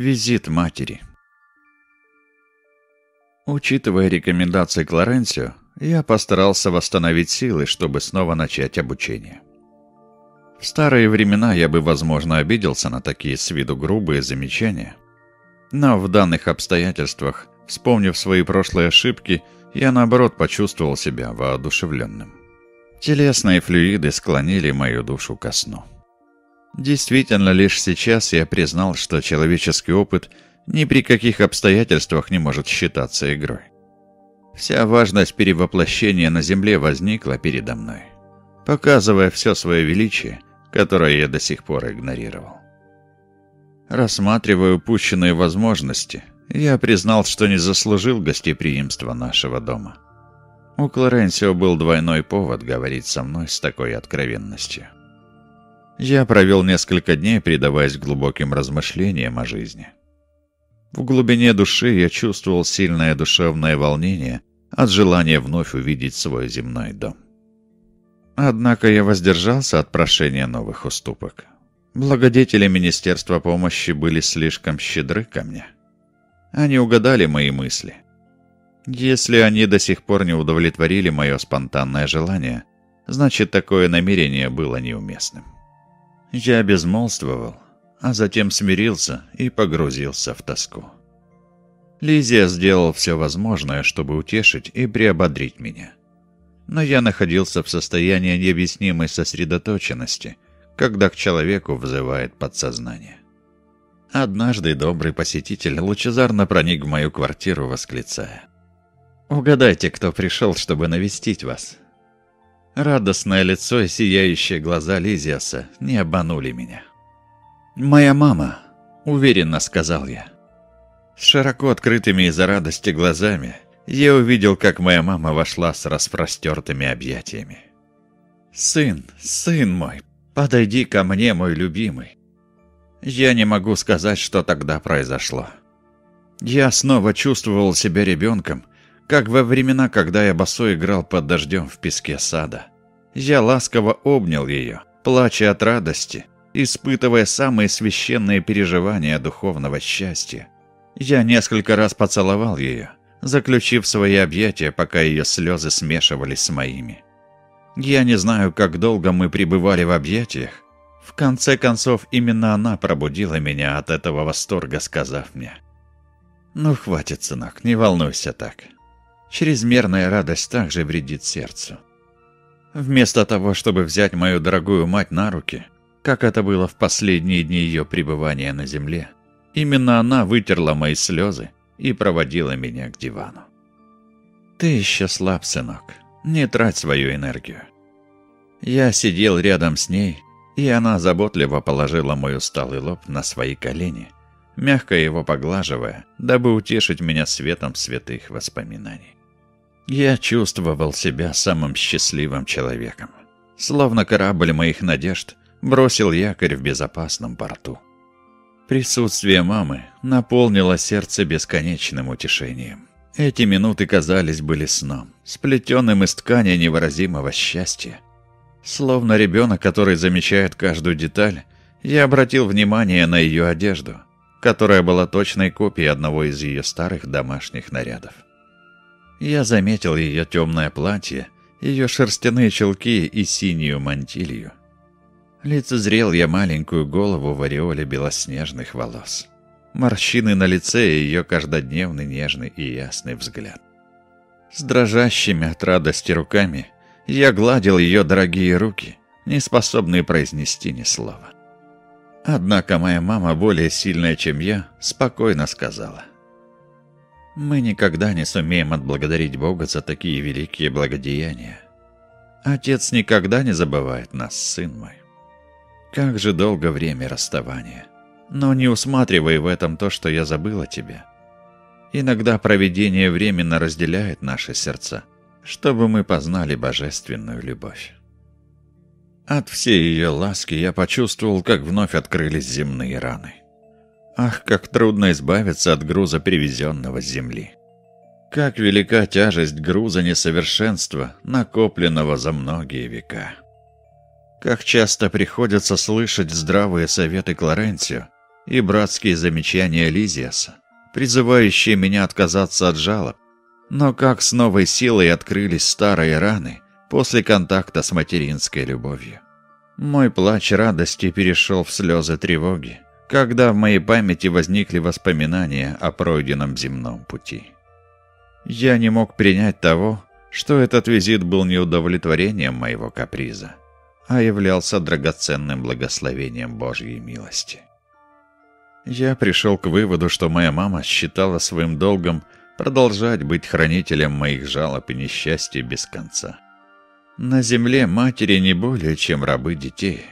Визит матери. Учитывая рекомендации Клоренцио, я постарался восстановить силы, чтобы снова начать обучение. В старые времена я бы, возможно, обиделся на такие с виду грубые замечания. Но в данных обстоятельствах, вспомнив свои прошлые ошибки, я наоборот почувствовал себя воодушевленным. Телесные флюиды склонили мою душу ко сну. Действительно, лишь сейчас я признал, что человеческий опыт ни при каких обстоятельствах не может считаться игрой. Вся важность перевоплощения на Земле возникла передо мной, показывая все свое величие, которое я до сих пор игнорировал. Рассматривая упущенные возможности, я признал, что не заслужил гостеприимства нашего дома. У Клоренсио был двойной повод говорить со мной с такой откровенностью. Я провел несколько дней, предаваясь глубоким размышлениям о жизни. В глубине души я чувствовал сильное душевное волнение от желания вновь увидеть свой земной дом. Однако я воздержался от прошения новых уступок. Благодетели Министерства помощи были слишком щедры ко мне. Они угадали мои мысли. Если они до сих пор не удовлетворили мое спонтанное желание, значит такое намерение было неуместным. Я безмолвствовал, а затем смирился и погрузился в тоску. Лизия сделал все возможное, чтобы утешить и приободрить меня. Но я находился в состоянии необъяснимой сосредоточенности, когда к человеку взывает подсознание. Однажды добрый посетитель лучезарно проник в мою квартиру, восклицая. «Угадайте, кто пришел, чтобы навестить вас?» Радостное лицо и сияющие глаза Лизиаса не обманули меня. «Моя мама», — уверенно сказал я. С широко открытыми из-за радости глазами я увидел, как моя мама вошла с распростертыми объятиями. «Сын, сын мой, подойди ко мне, мой любимый». Я не могу сказать, что тогда произошло. Я снова чувствовал себя ребенком, как во времена, когда я босой играл под дождем в песке сада. Я ласково обнял ее, плача от радости, испытывая самые священные переживания духовного счастья. Я несколько раз поцеловал ее, заключив свои объятия, пока ее слезы смешивались с моими. Я не знаю, как долго мы пребывали в объятиях. В конце концов, именно она пробудила меня от этого восторга, сказав мне. «Ну, хватит, сынок, не волнуйся так. Чрезмерная радость также вредит сердцу. Вместо того, чтобы взять мою дорогую мать на руки, как это было в последние дни ее пребывания на земле, именно она вытерла мои слезы и проводила меня к дивану. «Ты еще слаб, сынок. Не трать свою энергию». Я сидел рядом с ней, и она заботливо положила мой усталый лоб на свои колени, мягко его поглаживая, дабы утешить меня светом святых воспоминаний. Я чувствовал себя самым счастливым человеком. Словно корабль моих надежд бросил якорь в безопасном порту. Присутствие мамы наполнило сердце бесконечным утешением. Эти минуты казались были сном, сплетенным из ткани невыразимого счастья. Словно ребенок, который замечает каждую деталь, я обратил внимание на ее одежду, которая была точной копией одного из ее старых домашних нарядов. Я заметил ее темное платье, ее шерстяные чулки и синюю мантилью. Лицезрел я маленькую голову в ореоле белоснежных волос. Морщины на лице и ее каждодневный нежный и ясный взгляд. С дрожащими от радости руками я гладил ее дорогие руки, не способные произнести ни слова. Однако моя мама, более сильная, чем я, спокойно сказала. Мы никогда не сумеем отблагодарить Бога за такие великие благодеяния. Отец никогда не забывает нас, сын мой. Как же долго время расставания. Но не усматривай в этом то, что я забыл о тебе. Иногда проведение временно разделяет наши сердца, чтобы мы познали божественную любовь. От всей ее ласки я почувствовал, как вновь открылись земные раны. Ах, как трудно избавиться от груза, привезенного с земли. Как велика тяжесть груза несовершенства, накопленного за многие века. Как часто приходится слышать здравые советы Клоренцио и братские замечания Лизиаса, призывающие меня отказаться от жалоб. Но как с новой силой открылись старые раны после контакта с материнской любовью. Мой плач радости перешел в слезы тревоги, когда в моей памяти возникли воспоминания о пройденном земном пути. Я не мог принять того, что этот визит был не удовлетворением моего каприза, а являлся драгоценным благословением Божьей милости. Я пришел к выводу, что моя мама считала своим долгом продолжать быть хранителем моих жалоб и несчастий без конца. На земле матери не более, чем рабы детей.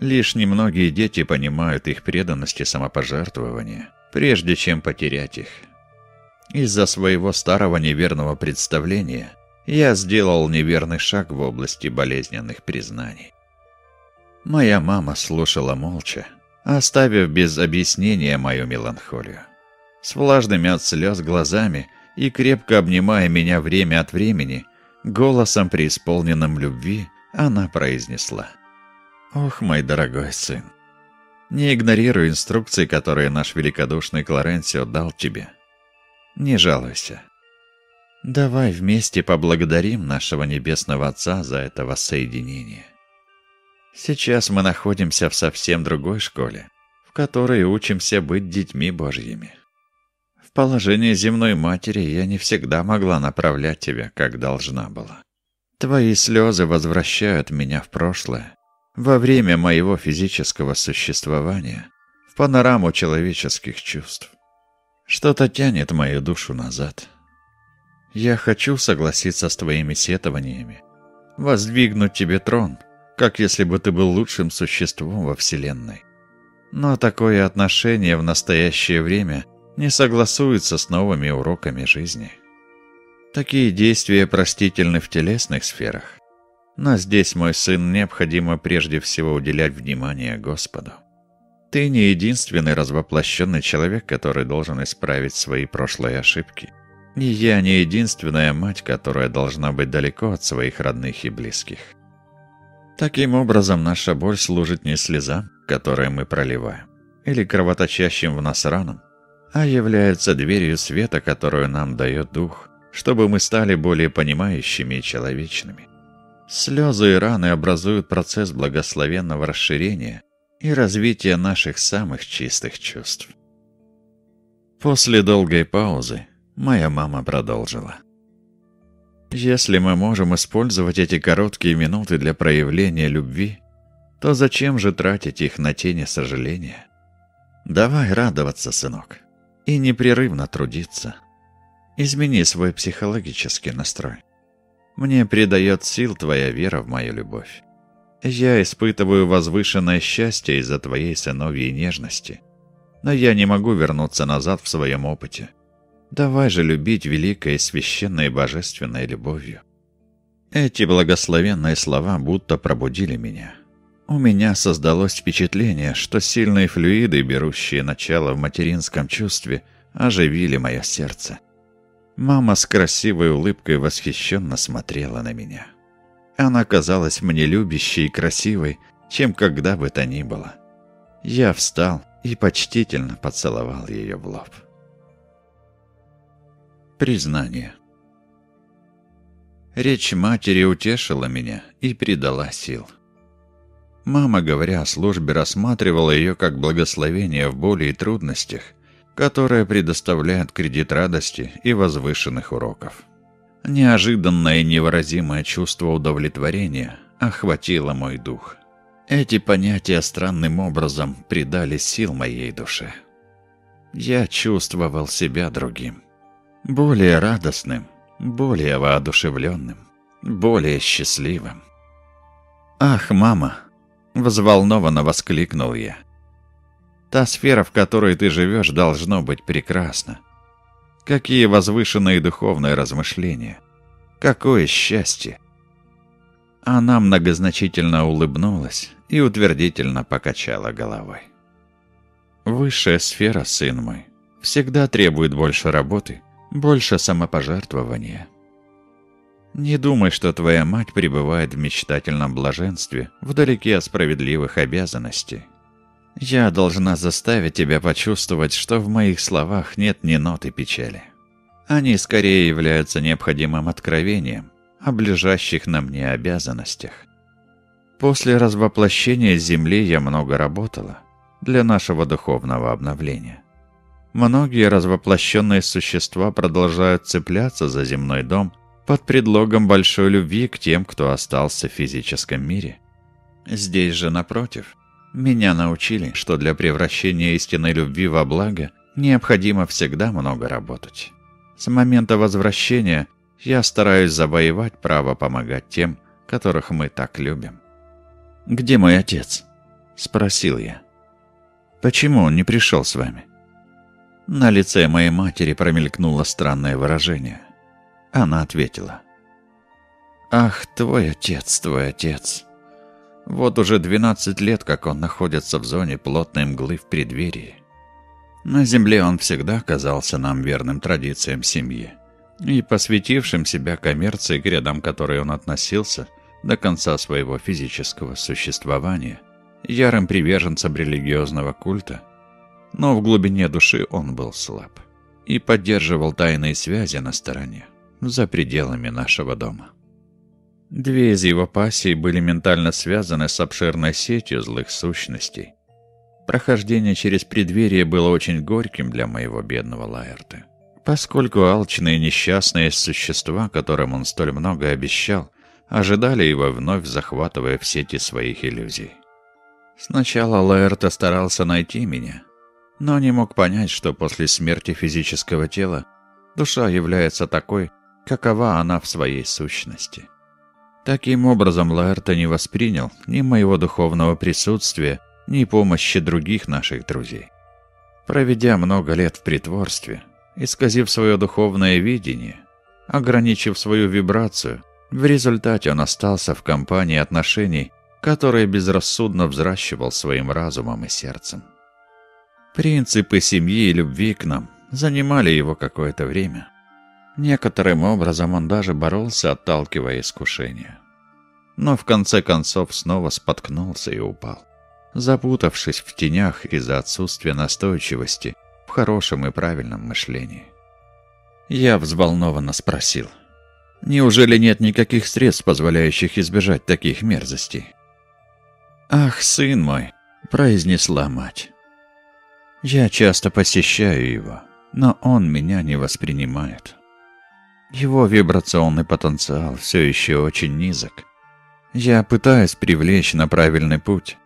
Лишь немногие дети понимают их преданность и самопожертвование, прежде чем потерять их. Из-за своего старого неверного представления я сделал неверный шаг в области болезненных признаний. Моя мама слушала молча, оставив без объяснения мою меланхолию. С влажными от слез глазами и крепко обнимая меня время от времени, голосом преисполненным любви, она произнесла. «Ох, мой дорогой сын, не игнорируй инструкции, которые наш великодушный Клоренсио дал тебе. Не жалуйся. Давай вместе поблагодарим нашего Небесного Отца за это воссоединение. Сейчас мы находимся в совсем другой школе, в которой учимся быть детьми Божьими. В положении земной матери я не всегда могла направлять тебя, как должна была. Твои слезы возвращают меня в прошлое, во время моего физического существования, в панораму человеческих чувств. Что-то тянет мою душу назад. Я хочу согласиться с твоими сетованиями, воздвигнуть тебе трон — как если бы ты был лучшим существом во Вселенной. Но такое отношение в настоящее время не согласуется с новыми уроками жизни. Такие действия простительны в телесных сферах, но здесь, мой сын, необходимо прежде всего уделять внимание Господу. Ты не единственный развоплощенный человек, который должен исправить свои прошлые ошибки. И я не единственная мать, которая должна быть далеко от своих родных и близких. Таким образом, наша боль служит не слезам, которые мы проливаем, или кровоточащим в нас ранам, а является дверью света, которую нам дает Дух, чтобы мы стали более понимающими и человечными. Слезы и раны образуют процесс благословенного расширения и развития наших самых чистых чувств. После долгой паузы моя мама продолжила. Если мы можем использовать эти короткие минуты для проявления любви, то зачем же тратить их на тени сожаления? Давай радоваться, сынок, и непрерывно трудиться. Измени свой психологический настрой. Мне придает сил твоя вера в мою любовь. Я испытываю возвышенное счастье из-за твоей сыновьей нежности, но я не могу вернуться назад в своем опыте. Давай же любить великой, священной и божественной любовью. Эти благословенные слова будто пробудили меня. У меня создалось впечатление, что сильные флюиды, берущие начало в материнском чувстве, оживили мое сердце. Мама с красивой улыбкой восхищенно смотрела на меня. Она казалась мне любящей и красивой, чем когда бы то ни было. Я встал и почтительно поцеловал ее в лоб. Признание. Речь матери утешила меня и придала сил. Мама, говоря о службе, рассматривала ее как благословение в боли и трудностях, которое предоставляет кредит радости и возвышенных уроков. Неожиданное и невыразимое чувство удовлетворения охватило мой дух. Эти понятия странным образом придали сил моей душе. Я чувствовал себя другим более радостным, более воодушевленным, более счастливым. «Ах, мама!» — взволнованно воскликнул я. «Та сфера, в которой ты живешь, должно быть прекрасна. Какие возвышенные духовные размышления! Какое счастье!» Она многозначительно улыбнулась и утвердительно покачала головой. «Высшая сфера, сын мой, всегда требует больше работы» больше самопожертвования. Не думай, что твоя мать пребывает в мечтательном блаженстве, вдалеке от справедливых обязанностей. Я должна заставить тебя почувствовать, что в моих словах нет ни ноты печали. Они скорее являются необходимым откровением о ближащих на мне обязанностях. После развоплощения Земли я много работала для нашего духовного обновления. Многие развоплощенные существа продолжают цепляться за земной дом под предлогом большой любви к тем, кто остался в физическом мире. Здесь же, напротив, меня научили, что для превращения истинной любви во благо необходимо всегда много работать. С момента возвращения я стараюсь завоевать право помогать тем, которых мы так любим. «Где мой отец?» – спросил я. «Почему он не пришел с вами?» На лице моей матери промелькнуло странное выражение. Она ответила. «Ах, твой отец, твой отец!» Вот уже 12 лет, как он находится в зоне плотной мглы в преддверии. На земле он всегда казался нам верным традициям семьи и посвятившим себя коммерции, к рядам которой он относился до конца своего физического существования, ярым приверженцем религиозного культа, но в глубине души он был слаб и поддерживал тайные связи на стороне, за пределами нашего дома. Две из его пассий были ментально связаны с обширной сетью злых сущностей. Прохождение через преддверие было очень горьким для моего бедного Лаэрта, поскольку алчные несчастные существа, которым он столь много обещал, ожидали его вновь захватывая в сети своих иллюзий. Сначала Лаэрта старался найти меня, но не мог понять, что после смерти физического тела душа является такой, какова она в своей сущности. Таким образом, Лаэрта не воспринял ни моего духовного присутствия, ни помощи других наших друзей. Проведя много лет в притворстве, исказив свое духовное видение, ограничив свою вибрацию, в результате он остался в компании отношений, которые безрассудно взращивал своим разумом и сердцем. Принципы семьи и любви к нам занимали его какое-то время. Некоторым образом он даже боролся, отталкивая искушения. Но в конце концов снова споткнулся и упал, запутавшись в тенях из-за отсутствия настойчивости в хорошем и правильном мышлении. Я взволнованно спросил, неужели нет никаких средств, позволяющих избежать таких мерзостей? «Ах, сын мой!» – произнесла мать. «Я часто посещаю его, но он меня не воспринимает». Его вибрационный потенциал все еще очень низок. Я пытаюсь привлечь на правильный путь,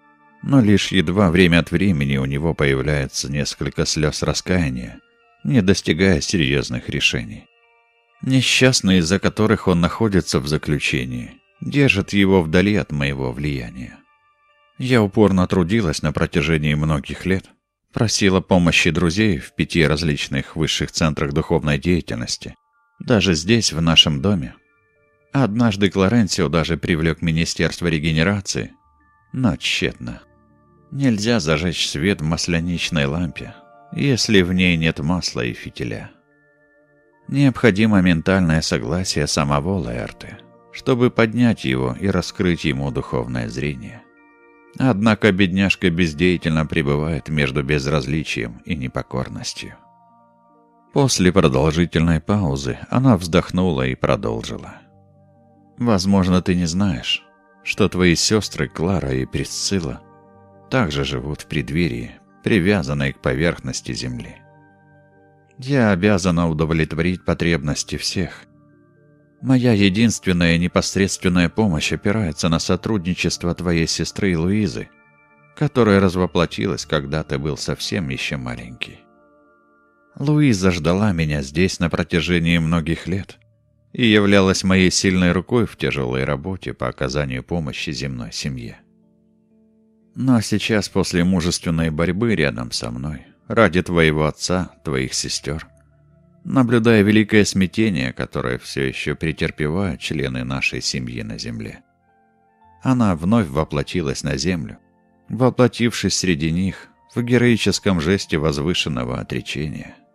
но лишь едва время от времени у него появляется несколько слез раскаяния, не достигая серьезных решений. Несчастные, из-за которых он находится в заключении, держат его вдали от моего влияния. Я упорно трудилась на протяжении многих лет, просила помощи друзей в пяти различных высших центрах духовной деятельности – даже здесь, в нашем доме. Однажды Клоренсио даже привлек Министерство регенерации, но тщетно. Нельзя зажечь свет в масляничной лампе, если в ней нет масла и фитиля. Необходимо ментальное согласие самого Лаэрты, чтобы поднять его и раскрыть ему духовное зрение. Однако бедняжка бездеятельно пребывает между безразличием и непокорностью. После продолжительной паузы она вздохнула и продолжила. «Возможно, ты не знаешь, что твои сестры Клара и Присцилла также живут в преддверии, привязанной к поверхности Земли. Я обязана удовлетворить потребности всех. Моя единственная непосредственная помощь опирается на сотрудничество твоей сестры Луизы, которая развоплотилась, когда ты был совсем еще маленький. Луиза ждала меня здесь на протяжении многих лет и являлась моей сильной рукой в тяжелой работе по оказанию помощи земной семье. Но сейчас, после мужественной борьбы рядом со мной, ради твоего отца, твоих сестер, наблюдая великое смятение, которое все еще претерпевают члены нашей семьи на земле, она вновь воплотилась на землю, воплотившись среди них в героическом жесте возвышенного отречения –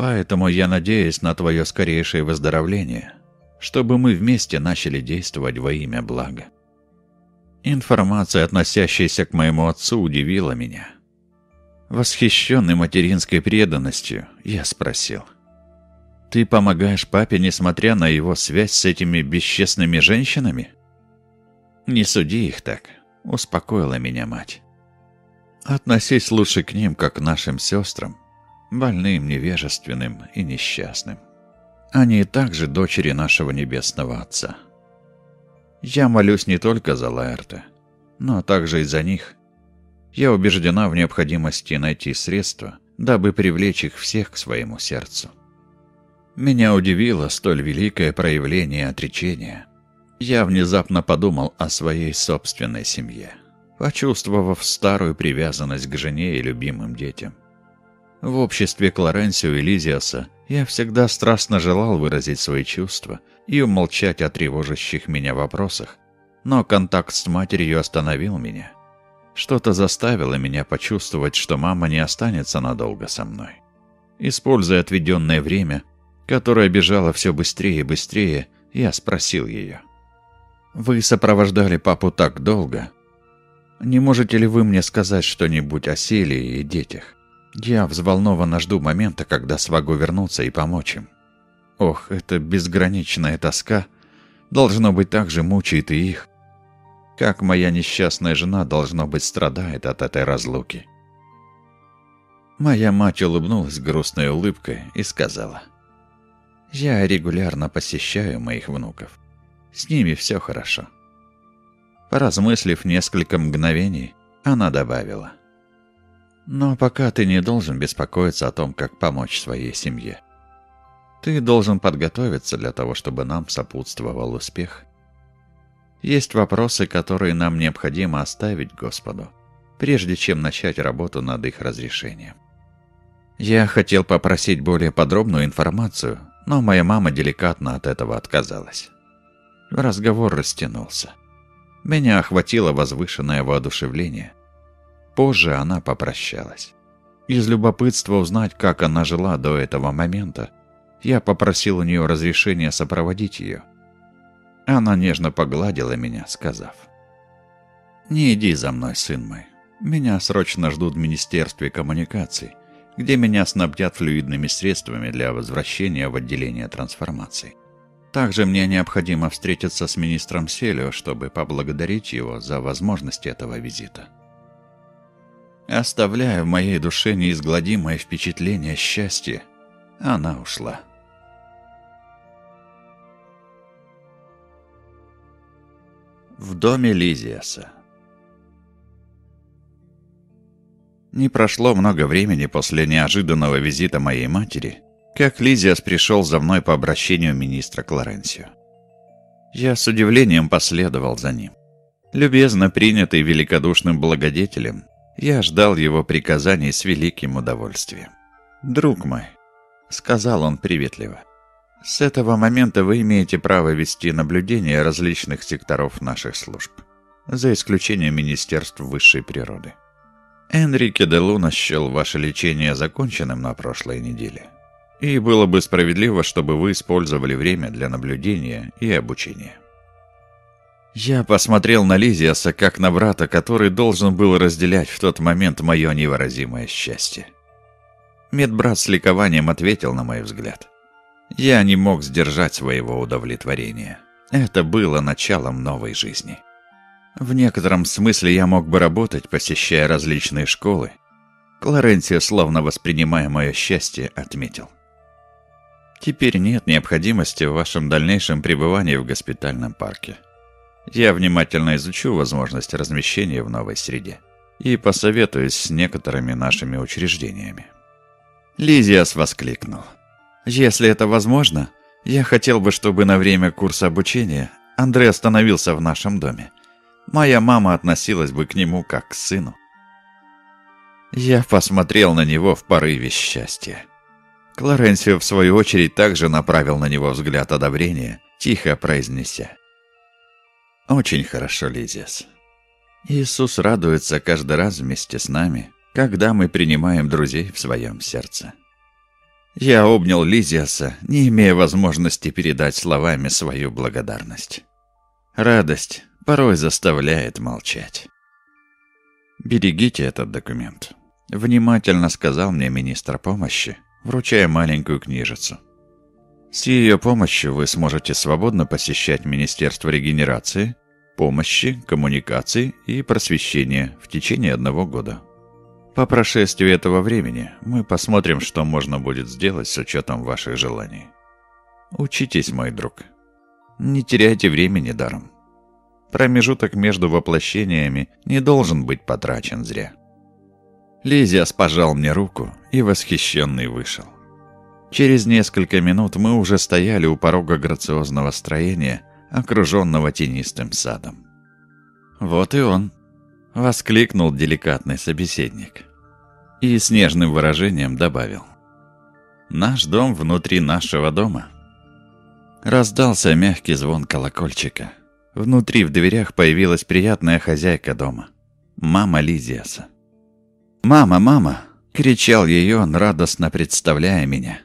Поэтому я надеюсь на твое скорейшее выздоровление, чтобы мы вместе начали действовать во имя блага. Информация, относящаяся к моему отцу, удивила меня. Восхищенный материнской преданностью, я спросил. «Ты помогаешь папе, несмотря на его связь с этими бесчестными женщинами?» «Не суди их так», — успокоила меня мать. «Относись лучше к ним, как к нашим сестрам, больным, невежественным и несчастным. Они также дочери нашего Небесного Отца. Я молюсь не только за Лаэрта, но также и за них. Я убеждена в необходимости найти средства, дабы привлечь их всех к своему сердцу. Меня удивило столь великое проявление отречения. Я внезапно подумал о своей собственной семье, почувствовав старую привязанность к жене и любимым детям. В обществе Клоренсио и Лизиаса я всегда страстно желал выразить свои чувства и умолчать о тревожащих меня вопросах, но контакт с матерью остановил меня. Что-то заставило меня почувствовать, что мама не останется надолго со мной. Используя отведенное время, которое бежало все быстрее и быстрее, я спросил ее. «Вы сопровождали папу так долго. Не можете ли вы мне сказать что-нибудь о Селии и детях?» Я взволнованно жду момента, когда смогу вернуться и помочь им. Ох, эта безграничная тоска, должно быть, так же мучает и их. Как моя несчастная жена, должно быть, страдает от этой разлуки. Моя мать улыбнулась грустной улыбкой и сказала, «Я регулярно посещаю моих внуков. С ними все хорошо». Поразмыслив несколько мгновений, она добавила, но пока ты не должен беспокоиться о том, как помочь своей семье. Ты должен подготовиться для того, чтобы нам сопутствовал успех. Есть вопросы, которые нам необходимо оставить Господу, прежде чем начать работу над их разрешением. Я хотел попросить более подробную информацию, но моя мама деликатно от этого отказалась. Разговор растянулся. Меня охватило возвышенное воодушевление. Позже она попрощалась. Из любопытства узнать, как она жила до этого момента, я попросил у нее разрешения сопроводить ее. Она нежно погладила меня, сказав, «Не иди за мной, сын мой. Меня срочно ждут в Министерстве коммуникаций, где меня снабдят флюидными средствами для возвращения в отделение трансформации. Также мне необходимо встретиться с министром Селио, чтобы поблагодарить его за возможность этого визита» оставляя в моей душе неизгладимое впечатление счастья, она ушла. В доме Лизиаса Не прошло много времени после неожиданного визита моей матери, как Лизиас пришел за мной по обращению министра Клоренсио. Я с удивлением последовал за ним. Любезно принятый великодушным благодетелем, я ждал его приказаний с великим удовольствием. «Друг мой», — сказал он приветливо, — «с этого момента вы имеете право вести наблюдение различных секторов наших служб, за исключением Министерств высшей природы. Энрике де Луна счел ваше лечение законченным на прошлой неделе, и было бы справедливо, чтобы вы использовали время для наблюдения и обучения». Я посмотрел на Лизиаса как на брата, который должен был разделять в тот момент мое невыразимое счастье. Медбрат с ликованием ответил на мой взгляд. Я не мог сдержать своего удовлетворения. Это было началом новой жизни. В некотором смысле я мог бы работать, посещая различные школы. Клоренция, словно воспринимая мое счастье, отметил. Теперь нет необходимости в вашем дальнейшем пребывании в госпитальном парке. Я внимательно изучу возможность размещения в новой среде и посоветуюсь с некоторыми нашими учреждениями. Лизиас воскликнул. «Если это возможно, я хотел бы, чтобы на время курса обучения Андрей остановился в нашем доме. Моя мама относилась бы к нему как к сыну». Я посмотрел на него в порыве счастья. Клоренсио, в свою очередь, также направил на него взгляд одобрения, тихо произнеся. Очень хорошо, Лизиас. Иисус радуется каждый раз вместе с нами, когда мы принимаем друзей в своем сердце. Я обнял Лизиаса, не имея возможности передать словами свою благодарность. Радость, порой заставляет молчать. «Берегите этот документ», — внимательно сказал мне министр помощи, вручая маленькую книжицу. С ее помощью вы сможете свободно посещать Министерство регенерации, помощи, коммуникаций и просвещения в течение одного года. По прошествии этого времени мы посмотрим, что можно будет сделать с учетом ваших желаний. Учитесь, мой друг. Не теряйте времени даром. Промежуток между воплощениями не должен быть потрачен зря. Лизиас пожал мне руку и восхищенный вышел. Через несколько минут мы уже стояли у порога грациозного строения, окруженного тенистым садом. «Вот и он!» — воскликнул деликатный собеседник. И с нежным выражением добавил. «Наш дом внутри нашего дома». Раздался мягкий звон колокольчика. Внутри в дверях появилась приятная хозяйка дома. Мама Лизиаса. «Мама, мама!» — кричал ее он, радостно представляя меня.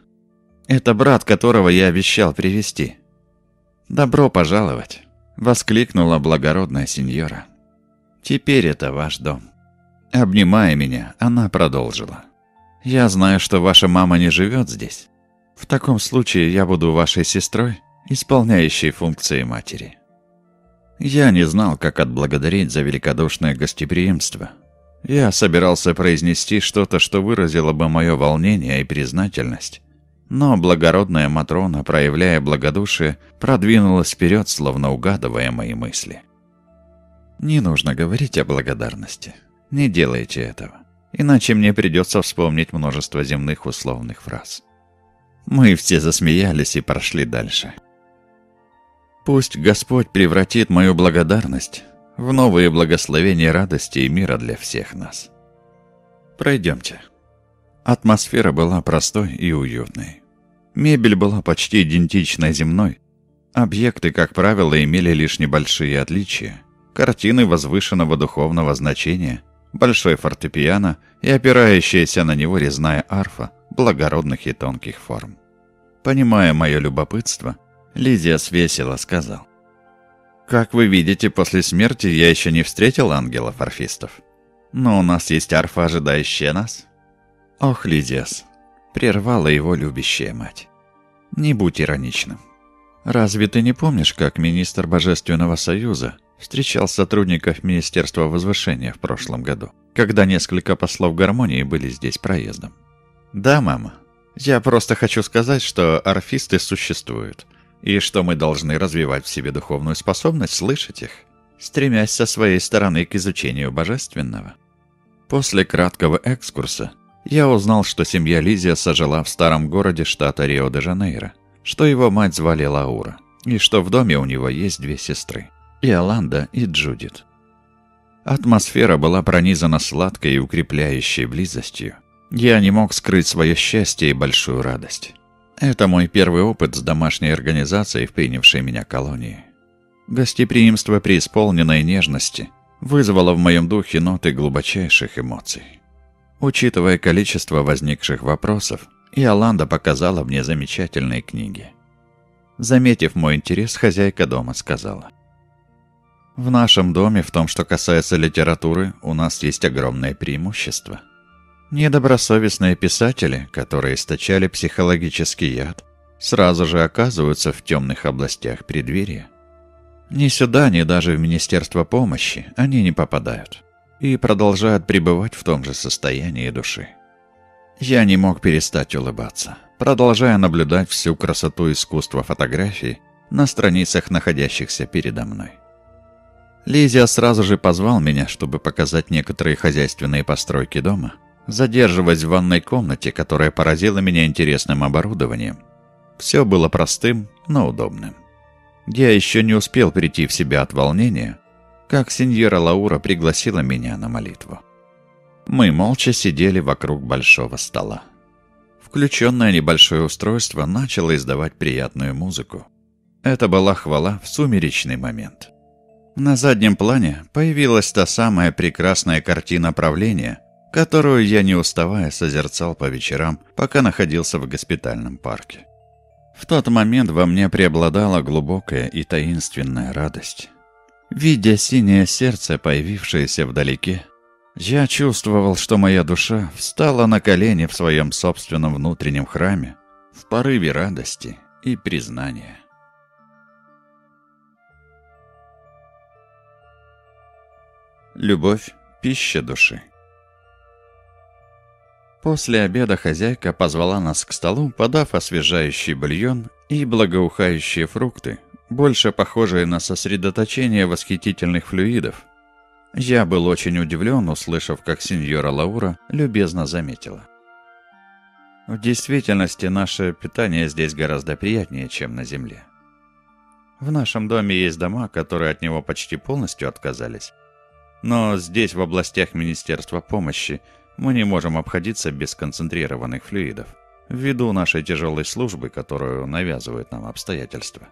Это брат, которого я обещал привести. Добро пожаловать, воскликнула благородная сеньора. Теперь это ваш дом. Обнимая меня, она продолжила. Я знаю, что ваша мама не живет здесь. В таком случае я буду вашей сестрой, исполняющей функции матери. Я не знал, как отблагодарить за великодушное гостеприимство. Я собирался произнести что-то, что выразило бы мое волнение и признательность, но благородная Матрона, проявляя благодушие, продвинулась вперед, словно угадывая мои мысли. «Не нужно говорить о благодарности. Не делайте этого, иначе мне придется вспомнить множество земных условных фраз». Мы все засмеялись и прошли дальше. Пусть Господь превратит мою благодарность в новые благословения радости и мира для всех нас. Пройдемте. Атмосфера была простой и уютной. Мебель была почти идентичной земной. Объекты, как правило, имели лишь небольшие отличия. Картины возвышенного духовного значения, большой фортепиано и опирающаяся на него резная арфа благородных и тонких форм. Понимая мое любопытство, Лидия свесело сказал. «Как вы видите, после смерти я еще не встретил ангелов-орфистов. Но у нас есть арфа, ожидающая нас. «Ох, Лидиас!» — прервала его любящая мать. «Не будь ироничным. Разве ты не помнишь, как министр Божественного Союза встречал сотрудников Министерства Возвышения в прошлом году, когда несколько послов гармонии были здесь проездом?» «Да, мама. Я просто хочу сказать, что орфисты существуют, и что мы должны развивать в себе духовную способность слышать их, стремясь со своей стороны к изучению божественного». После краткого экскурса я узнал, что семья Лизия сожила в старом городе штата Рио-де-Жанейро, что его мать звали Лаура, и что в доме у него есть две сестры – Иоланда и Джудит. Атмосфера была пронизана сладкой и укрепляющей близостью. Я не мог скрыть свое счастье и большую радость. Это мой первый опыт с домашней организацией принявшей меня колонии. Гостеприимство преисполненной нежности вызвало в моем духе ноты глубочайших эмоций. Учитывая количество возникших вопросов, Иоланда показала мне замечательные книги. Заметив мой интерес, хозяйка дома сказала. «В нашем доме, в том, что касается литературы, у нас есть огромное преимущество. Недобросовестные писатели, которые источали психологический яд, сразу же оказываются в темных областях преддверия. Ни сюда, ни даже в Министерство помощи они не попадают и продолжают пребывать в том же состоянии души. Я не мог перестать улыбаться, продолжая наблюдать всю красоту искусства фотографий на страницах, находящихся передо мной. Лизия сразу же позвал меня, чтобы показать некоторые хозяйственные постройки дома, задерживаясь в ванной комнате, которая поразила меня интересным оборудованием. Все было простым, но удобным. Я еще не успел прийти в себя от волнения, как сеньора Лаура пригласила меня на молитву. Мы молча сидели вокруг большого стола. Включенное небольшое устройство начало издавать приятную музыку. Это была хвала в сумеречный момент. На заднем плане появилась та самая прекрасная картина правления, которую я не уставая созерцал по вечерам, пока находился в госпитальном парке. В тот момент во мне преобладала глубокая и таинственная радость. Видя синее сердце, появившееся вдалеке, я чувствовал, что моя душа встала на колени в своем собственном внутреннем храме, в порыве радости и признания. Любовь – пища души. После обеда хозяйка позвала нас к столу, подав освежающий бульон и благоухающие фрукты, больше похожие на сосредоточение восхитительных флюидов. Я был очень удивлен, услышав, как сеньора Лаура любезно заметила. В действительности, наше питание здесь гораздо приятнее, чем на Земле. В нашем доме есть дома, которые от него почти полностью отказались. Но здесь, в областях Министерства помощи, мы не можем обходиться без концентрированных флюидов, ввиду нашей тяжелой службы, которую навязывают нам обстоятельства.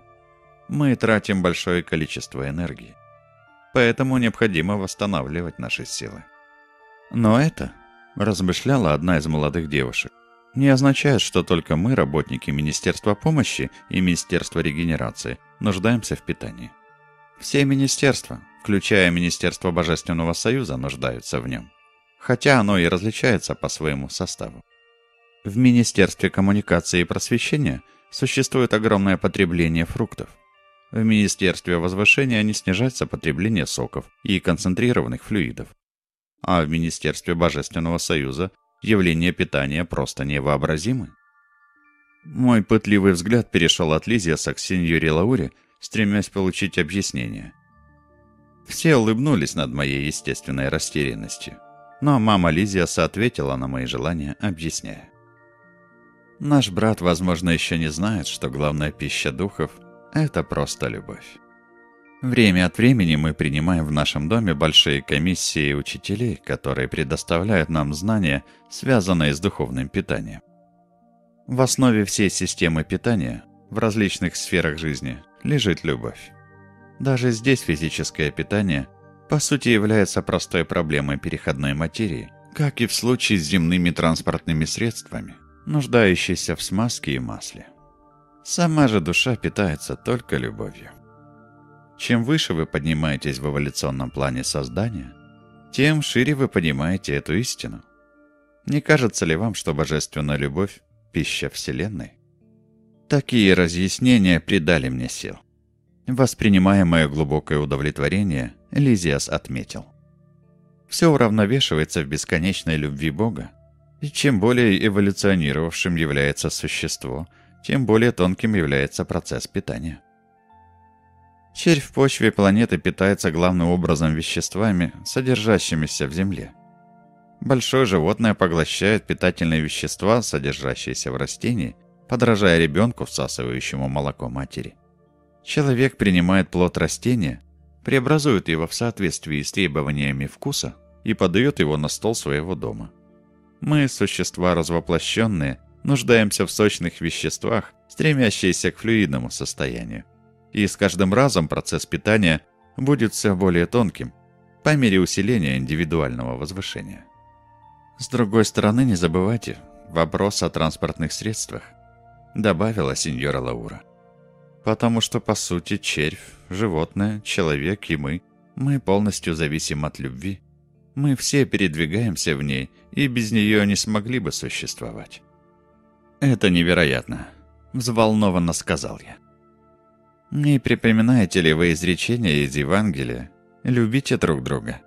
Мы тратим большое количество энергии, поэтому необходимо восстанавливать наши силы. Но это, размышляла одна из молодых девушек, не означает, что только мы, работники Министерства помощи и Министерства регенерации, нуждаемся в питании. Все министерства, включая Министерство Божественного Союза, нуждаются в нем хотя оно и различается по своему составу. В Министерстве коммуникации и просвещения существует огромное потребление фруктов. В Министерстве возвышения не снижается потребление соков и концентрированных флюидов. А в Министерстве Божественного Союза явления питания просто невообразимы. Мой пытливый взгляд перешел от Лизиаса к сеньоре Лауре, стремясь получить объяснение. Все улыбнулись над моей естественной растерянностью но мама Лизиаса ответила на мои желания, объясняя. Наш брат, возможно, еще не знает, что главная пища духов – это просто любовь. Время от времени мы принимаем в нашем доме большие комиссии учителей, которые предоставляют нам знания, связанные с духовным питанием. В основе всей системы питания в различных сферах жизни лежит любовь. Даже здесь физическое питание по сути является простой проблемой переходной материи, как и в случае с земными транспортными средствами, нуждающейся в смазке и масле. Сама же душа питается только любовью. Чем выше вы поднимаетесь в эволюционном плане создания, тем шире вы понимаете эту истину. Не кажется ли вам, что божественная любовь – пища Вселенной? Такие разъяснения придали мне сил. Воспринимая мое глубокое удовлетворение, Лизиас отметил. Все уравновешивается в бесконечной любви Бога. И чем более эволюционировавшим является существо, тем более тонким является процесс питания. Червь в почве планеты питается главным образом веществами, содержащимися в Земле. Большое животное поглощает питательные вещества, содержащиеся в растении, подражая ребенку, всасывающему молоко матери. Человек принимает плод растения, преобразует его в соответствии с требованиями вкуса и подает его на стол своего дома. Мы, существа развоплощенные, нуждаемся в сочных веществах, стремящиеся к флюидному состоянию. И с каждым разом процесс питания будет все более тонким, по мере усиления индивидуального возвышения. С другой стороны, не забывайте вопрос о транспортных средствах, добавила сеньора Лаура. Потому что, по сути, червь, животное, человек и мы, мы полностью зависим от любви. Мы все передвигаемся в ней, и без нее не смогли бы существовать. «Это невероятно», — взволнованно сказал я. «Не припоминаете ли вы изречение из Евангелия «Любите друг друга»?»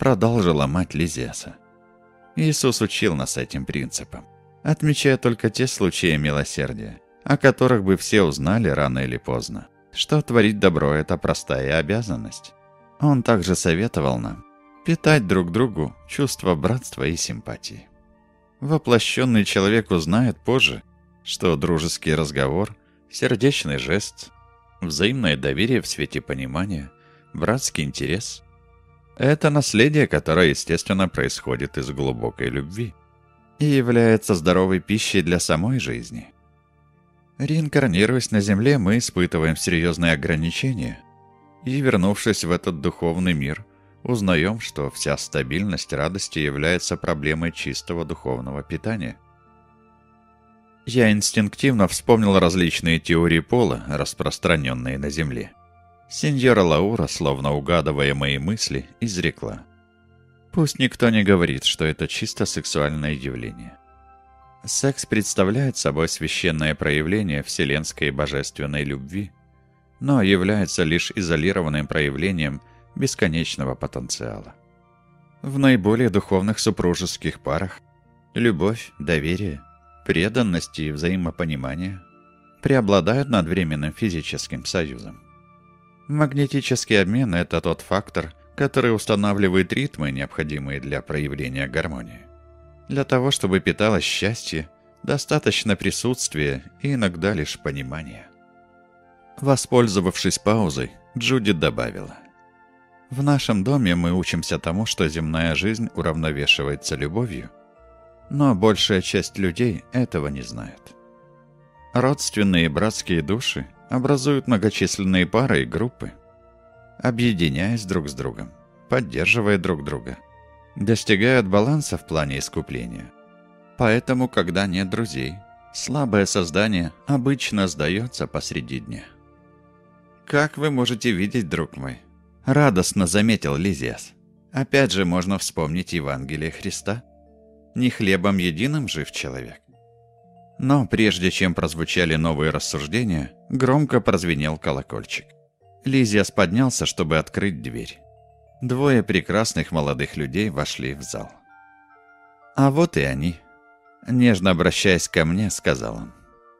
Продолжила мать Лизиаса. Иисус учил нас этим принципам, отмечая только те случаи милосердия, о которых бы все узнали рано или поздно, что творить добро – это простая обязанность. Он также советовал нам питать друг другу чувство братства и симпатии. Воплощенный человек узнает позже, что дружеский разговор, сердечный жест, взаимное доверие в свете понимания, братский интерес – это наследие, которое, естественно, происходит из глубокой любви и является здоровой пищей для самой жизни – Реинкарнируясь на Земле, мы испытываем серьезные ограничения. И, вернувшись в этот духовный мир, узнаем, что вся стабильность радости является проблемой чистого духовного питания. Я инстинктивно вспомнил различные теории пола, распространенные на Земле. Сеньора Лаура, словно угадывая мои мысли, изрекла. Пусть никто не говорит, что это чисто сексуальное явление. Секс представляет собой священное проявление вселенской божественной любви, но является лишь изолированным проявлением бесконечного потенциала. В наиболее духовных супружеских парах любовь, доверие, преданность и взаимопонимание преобладают над временным физическим союзом. Магнетический обмен – это тот фактор, который устанавливает ритмы, необходимые для проявления гармонии. Для того, чтобы питалось счастье, достаточно присутствия и иногда лишь понимания. Воспользовавшись паузой, Джудит добавила. «В нашем доме мы учимся тому, что земная жизнь уравновешивается любовью, но большая часть людей этого не знает. Родственные братские души образуют многочисленные пары и группы, объединяясь друг с другом, поддерживая друг друга, достигают баланса в плане искупления. Поэтому, когда нет друзей, слабое создание обычно сдается посреди дня. «Как вы можете видеть, друг мой?» – радостно заметил Лизиас. «Опять же можно вспомнить Евангелие Христа. Не хлебом единым жив человек, но прежде чем прозвучали новые рассуждения, громко прозвенел колокольчик. Лизиас поднялся, чтобы открыть дверь. Двое прекрасных молодых людей вошли в зал. «А вот и они», — нежно обращаясь ко мне, сказал он.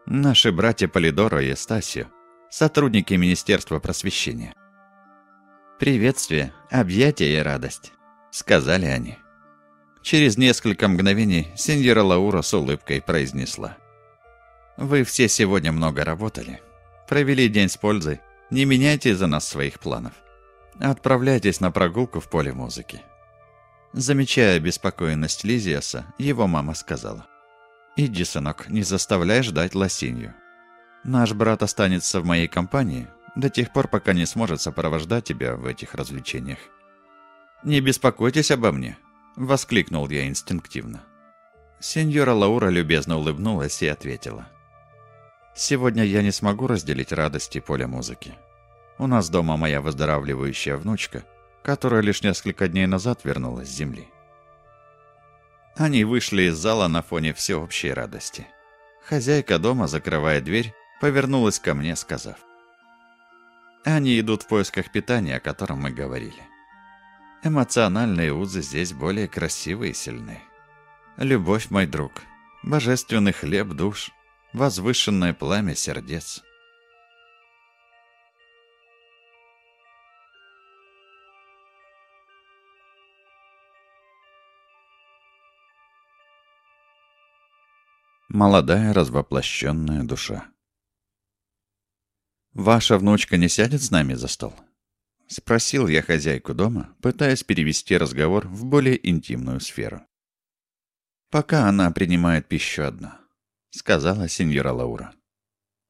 «Наши братья Полидоро и Эстасио, сотрудники Министерства просвещения». «Приветствие, объятия и радость», — сказали они. Через несколько мгновений сеньора Лаура с улыбкой произнесла. Вы все сегодня много работали. Провели день с пользой. Не меняйте из-за нас своих планов. Отправляйтесь на прогулку в поле музыки. Замечая беспокойность Лизиаса, его мама сказала. «Иди, сынок, не заставляй ждать Лосинью. Наш брат останется в моей компании до тех пор, пока не сможет сопровождать тебя в этих развлечениях». «Не беспокойтесь обо мне», — воскликнул я инстинктивно. Сеньора Лаура любезно улыбнулась и ответила. Сегодня я не смогу разделить радости поля музыки. У нас дома моя выздоравливающая внучка, которая лишь несколько дней назад вернулась с земли. Они вышли из зала на фоне всеобщей радости. Хозяйка дома, закрывая дверь, повернулась ко мне, сказав. Они идут в поисках питания, о котором мы говорили. Эмоциональные узы здесь более красивые и сильны. Любовь, мой друг, божественный хлеб душ, возвышенное пламя сердец. Молодая развоплощенная душа. «Ваша внучка не сядет с нами за стол?» — спросил я хозяйку дома, пытаясь перевести разговор в более интимную сферу. «Пока она принимает пищу одна» сказала сеньора Лаура.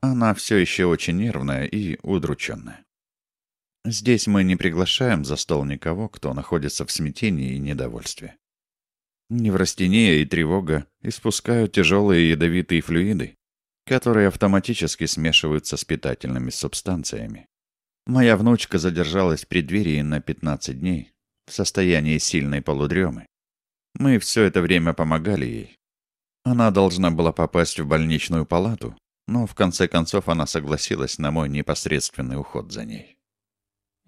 Она все еще очень нервная и удрученная. Здесь мы не приглашаем за стол никого, кто находится в смятении и недовольстве. Неврастения и тревога испускают тяжелые ядовитые флюиды, которые автоматически смешиваются с питательными субстанциями. Моя внучка задержалась в преддверии на 15 дней в состоянии сильной полудремы. Мы все это время помогали ей, она должна была попасть в больничную палату, но в конце концов она согласилась на мой непосредственный уход за ней.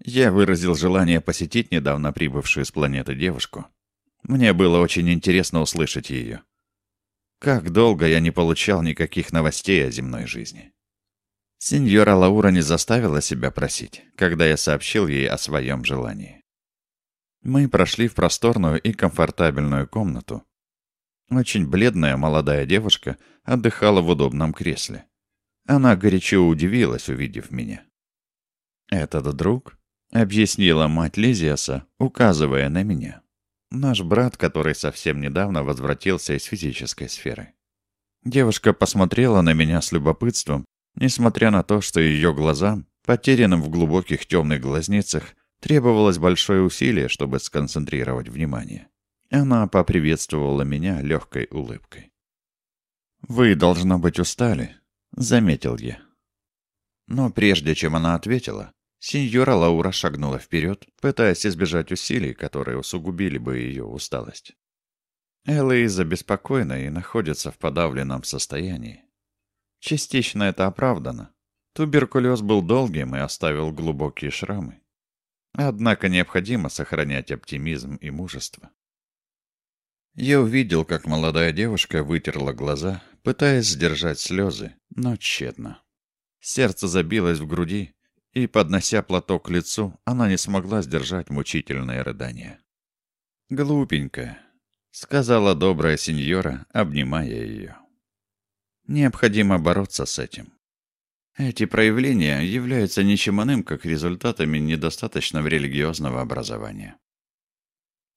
Я выразил желание посетить недавно прибывшую с планеты девушку. Мне было очень интересно услышать ее. Как долго я не получал никаких новостей о земной жизни. Сеньора Лаура не заставила себя просить, когда я сообщил ей о своем желании. Мы прошли в просторную и комфортабельную комнату, очень бледная молодая девушка отдыхала в удобном кресле. Она горячо удивилась, увидев меня. «Этот друг?» — объяснила мать Лизиаса, указывая на меня. Наш брат, который совсем недавно возвратился из физической сферы. Девушка посмотрела на меня с любопытством, несмотря на то, что ее глазам, потерянным в глубоких темных глазницах, требовалось большое усилие, чтобы сконцентрировать внимание. Она поприветствовала меня легкой улыбкой. «Вы, должно быть, устали», — заметил я. Но прежде чем она ответила, Сеньора Лаура шагнула вперед, пытаясь избежать усилий, которые усугубили бы ее усталость. Элоиза беспокойна и находится в подавленном состоянии. Частично это оправдано. Туберкулез был долгим и оставил глубокие шрамы. Однако необходимо сохранять оптимизм и мужество. Я увидел, как молодая девушка вытерла глаза, пытаясь сдержать слезы, но тщетно. Сердце забилось в груди, и, поднося платок к лицу, она не смогла сдержать мучительное рыдание. «Глупенькая», — сказала добрая сеньора, обнимая ее. «Необходимо бороться с этим. Эти проявления являются ничем иным, как результатами недостаточного религиозного образования.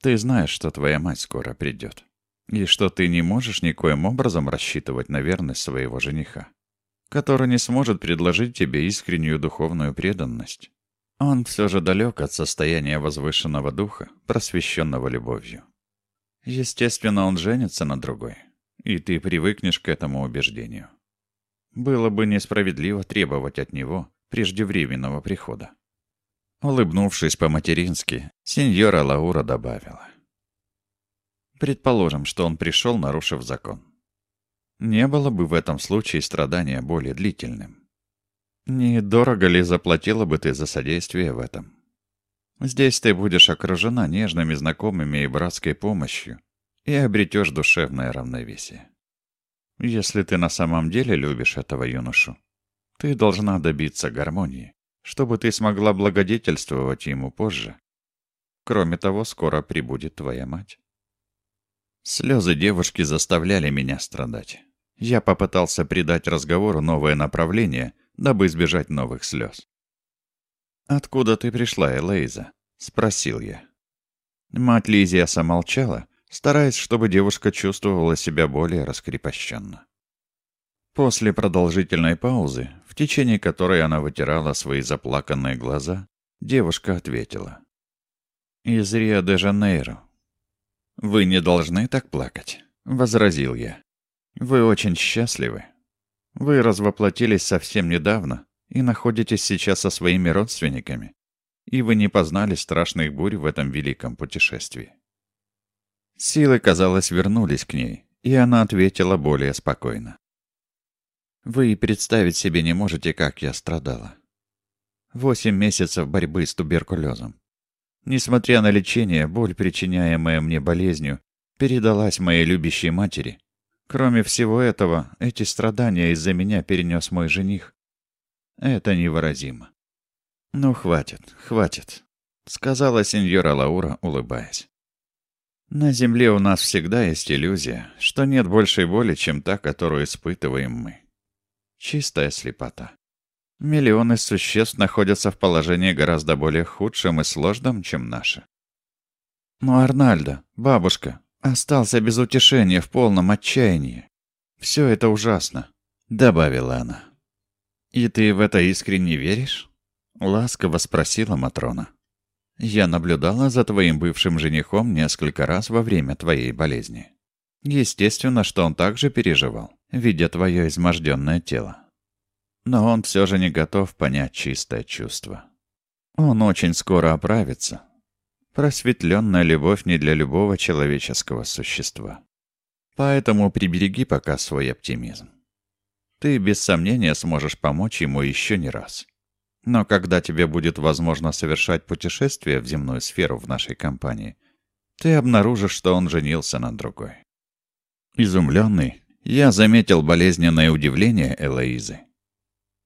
Ты знаешь, что твоя мать скоро придет, и что ты не можешь никоим образом рассчитывать на верность своего жениха который не сможет предложить тебе искреннюю духовную преданность. Он все же далек от состояния возвышенного духа, просвещенного любовью. Естественно, он женится на другой, и ты привыкнешь к этому убеждению. Было бы несправедливо требовать от него преждевременного прихода. Улыбнувшись по-матерински, сеньора Лаура добавила. Предположим, что он пришел, нарушив закон. Не было бы в этом случае страдания более длительным. Недорого ли заплатила бы ты за содействие в этом? Здесь ты будешь окружена нежными знакомыми и братской помощью и обретешь душевное равновесие. Если ты на самом деле любишь этого юношу, ты должна добиться гармонии, чтобы ты смогла благодетельствовать ему позже. Кроме того, скоро прибудет твоя мать. Слезы девушки заставляли меня страдать. Я попытался придать разговору новое направление, дабы избежать новых слез. «Откуда ты пришла, Элейза?» — спросил я. Мать Лизиаса молчала, стараясь, чтобы девушка чувствовала себя более раскрепощенно. После продолжительной паузы, в течение которой она вытирала свои заплаканные глаза, девушка ответила. «Из Рио-де-Жанейро». «Вы не должны так плакать», — возразил я. Вы очень счастливы. Вы развоплотились совсем недавно и находитесь сейчас со своими родственниками, и вы не познали страшных бурь в этом великом путешествии. Силы, казалось, вернулись к ней, и она ответила более спокойно. Вы представить себе не можете, как я страдала. Восемь месяцев борьбы с туберкулезом. Несмотря на лечение, боль, причиняемая мне болезнью, передалась моей любящей матери, Кроме всего этого, эти страдания из-за меня перенес мой жених. Это невыразимо. «Ну, хватит, хватит», — сказала сеньора Лаура, улыбаясь. «На земле у нас всегда есть иллюзия, что нет большей боли, чем та, которую испытываем мы. Чистая слепота. Миллионы существ находятся в положении гораздо более худшем и сложном, чем наше. Но Арнальдо, бабушка, Остался без утешения в полном отчаянии. Все это ужасно, добавила она. И ты в это искренне веришь? ласково спросила Матрона. Я наблюдала за твоим бывшим женихом несколько раз во время твоей болезни. Естественно, что он также переживал, видя твое изможденное тело. Но он все же не готов понять чистое чувство. Он очень скоро оправится, Просветленная любовь не для любого человеческого существа. Поэтому прибереги пока свой оптимизм. Ты без сомнения сможешь помочь ему еще не раз. Но когда тебе будет возможно совершать путешествие в земную сферу в нашей компании, ты обнаружишь, что он женился на другой. Изумленный, я заметил болезненное удивление Элоизы.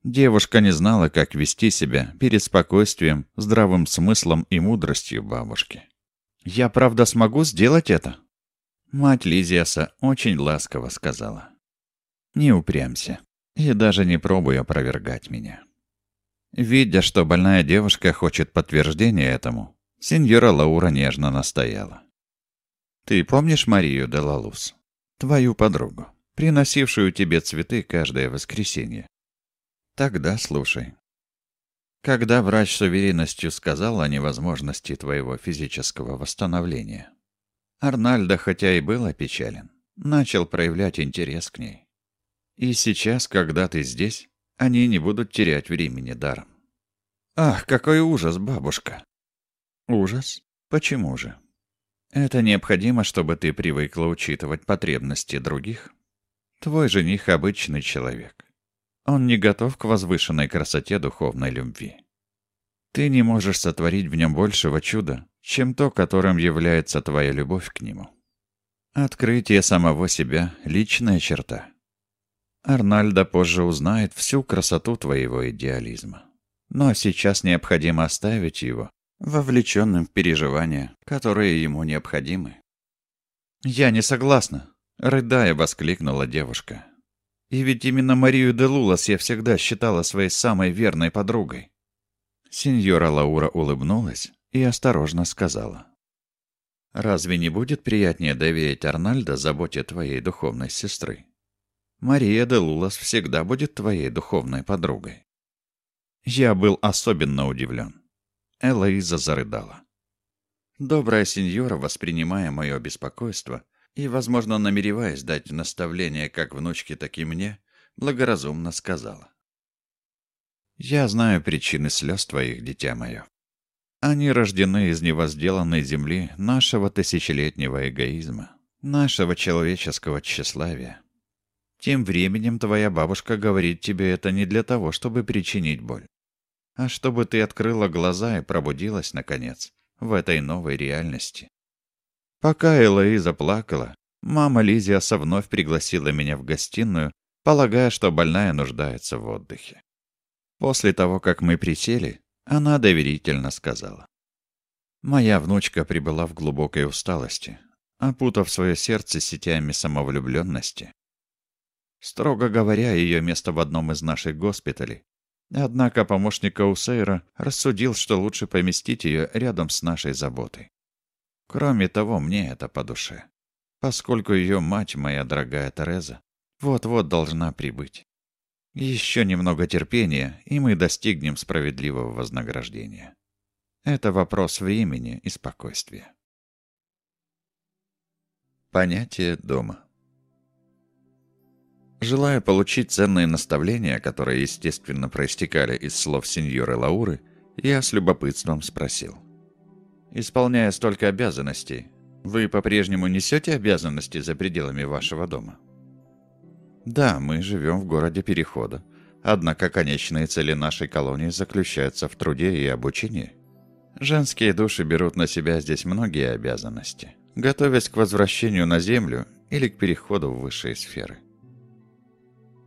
Девушка не знала, как вести себя перед спокойствием, здравым смыслом и мудростью бабушки. «Я правда смогу сделать это?» Мать Лизиаса очень ласково сказала. «Не упрямься и даже не пробуй опровергать меня». Видя, что больная девушка хочет подтверждения этому, сеньора Лаура нежно настояла. «Ты помнишь Марию де Лалус, твою подругу, приносившую тебе цветы каждое воскресенье?» Тогда слушай. Когда врач с уверенностью сказал о невозможности твоего физического восстановления, Арнальдо, хотя и был опечален, начал проявлять интерес к ней. И сейчас, когда ты здесь, они не будут терять времени даром. Ах, какой ужас, бабушка. Ужас? Почему же? Это необходимо, чтобы ты привыкла учитывать потребности других. Твой жених обычный человек. Он не готов к возвышенной красоте духовной любви. Ты не можешь сотворить в нем большего чуда, чем то, которым является твоя любовь к нему. Открытие самого себя — личная черта. Арнальдо позже узнает всю красоту твоего идеализма. Но сейчас необходимо оставить его, вовлеченным в переживания, которые ему необходимы. «Я не согласна», — рыдая воскликнула девушка. «И ведь именно Марию де Лулас я всегда считала своей самой верной подругой». Сеньора Лаура улыбнулась и осторожно сказала. «Разве не будет приятнее доверить Арнальдо заботе твоей духовной сестры? Мария де Лулас всегда будет твоей духовной подругой». Я был особенно удивлен. Элоиза зарыдала. Добрая сеньора, воспринимая мое беспокойство и, возможно, намереваясь дать наставление как внучке, так и мне, благоразумно сказала. «Я знаю причины слез твоих, дитя мое. Они рождены из невозделанной земли нашего тысячелетнего эгоизма, нашего человеческого тщеславия. Тем временем твоя бабушка говорит тебе это не для того, чтобы причинить боль а чтобы ты открыла глаза и пробудилась, наконец, в этой новой реальности. Пока Элоиза плакала, мама Лизиаса вновь пригласила меня в гостиную, полагая, что больная нуждается в отдыхе. После того, как мы присели, она доверительно сказала. Моя внучка прибыла в глубокой усталости, опутав свое сердце сетями самовлюбленности. Строго говоря, ее место в одном из наших госпиталей, Однако помощник Каусейра рассудил, что лучше поместить ее рядом с нашей заботой. Кроме того, мне это по душе, поскольку ее мать, моя дорогая Тереза, вот-вот должна прибыть. Еще немного терпения, и мы достигнем справедливого вознаграждения. Это вопрос времени и спокойствия. Понятие дома. Желая получить ценные наставления, которые, естественно, проистекали из слов сеньоры Лауры, я с любопытством спросил. «Исполняя столько обязанностей, вы по-прежнему несете обязанности за пределами вашего дома?» «Да, мы живем в городе Перехода, однако конечные цели нашей колонии заключаются в труде и обучении. Женские души берут на себя здесь многие обязанности, готовясь к возвращению на Землю или к переходу в высшие сферы.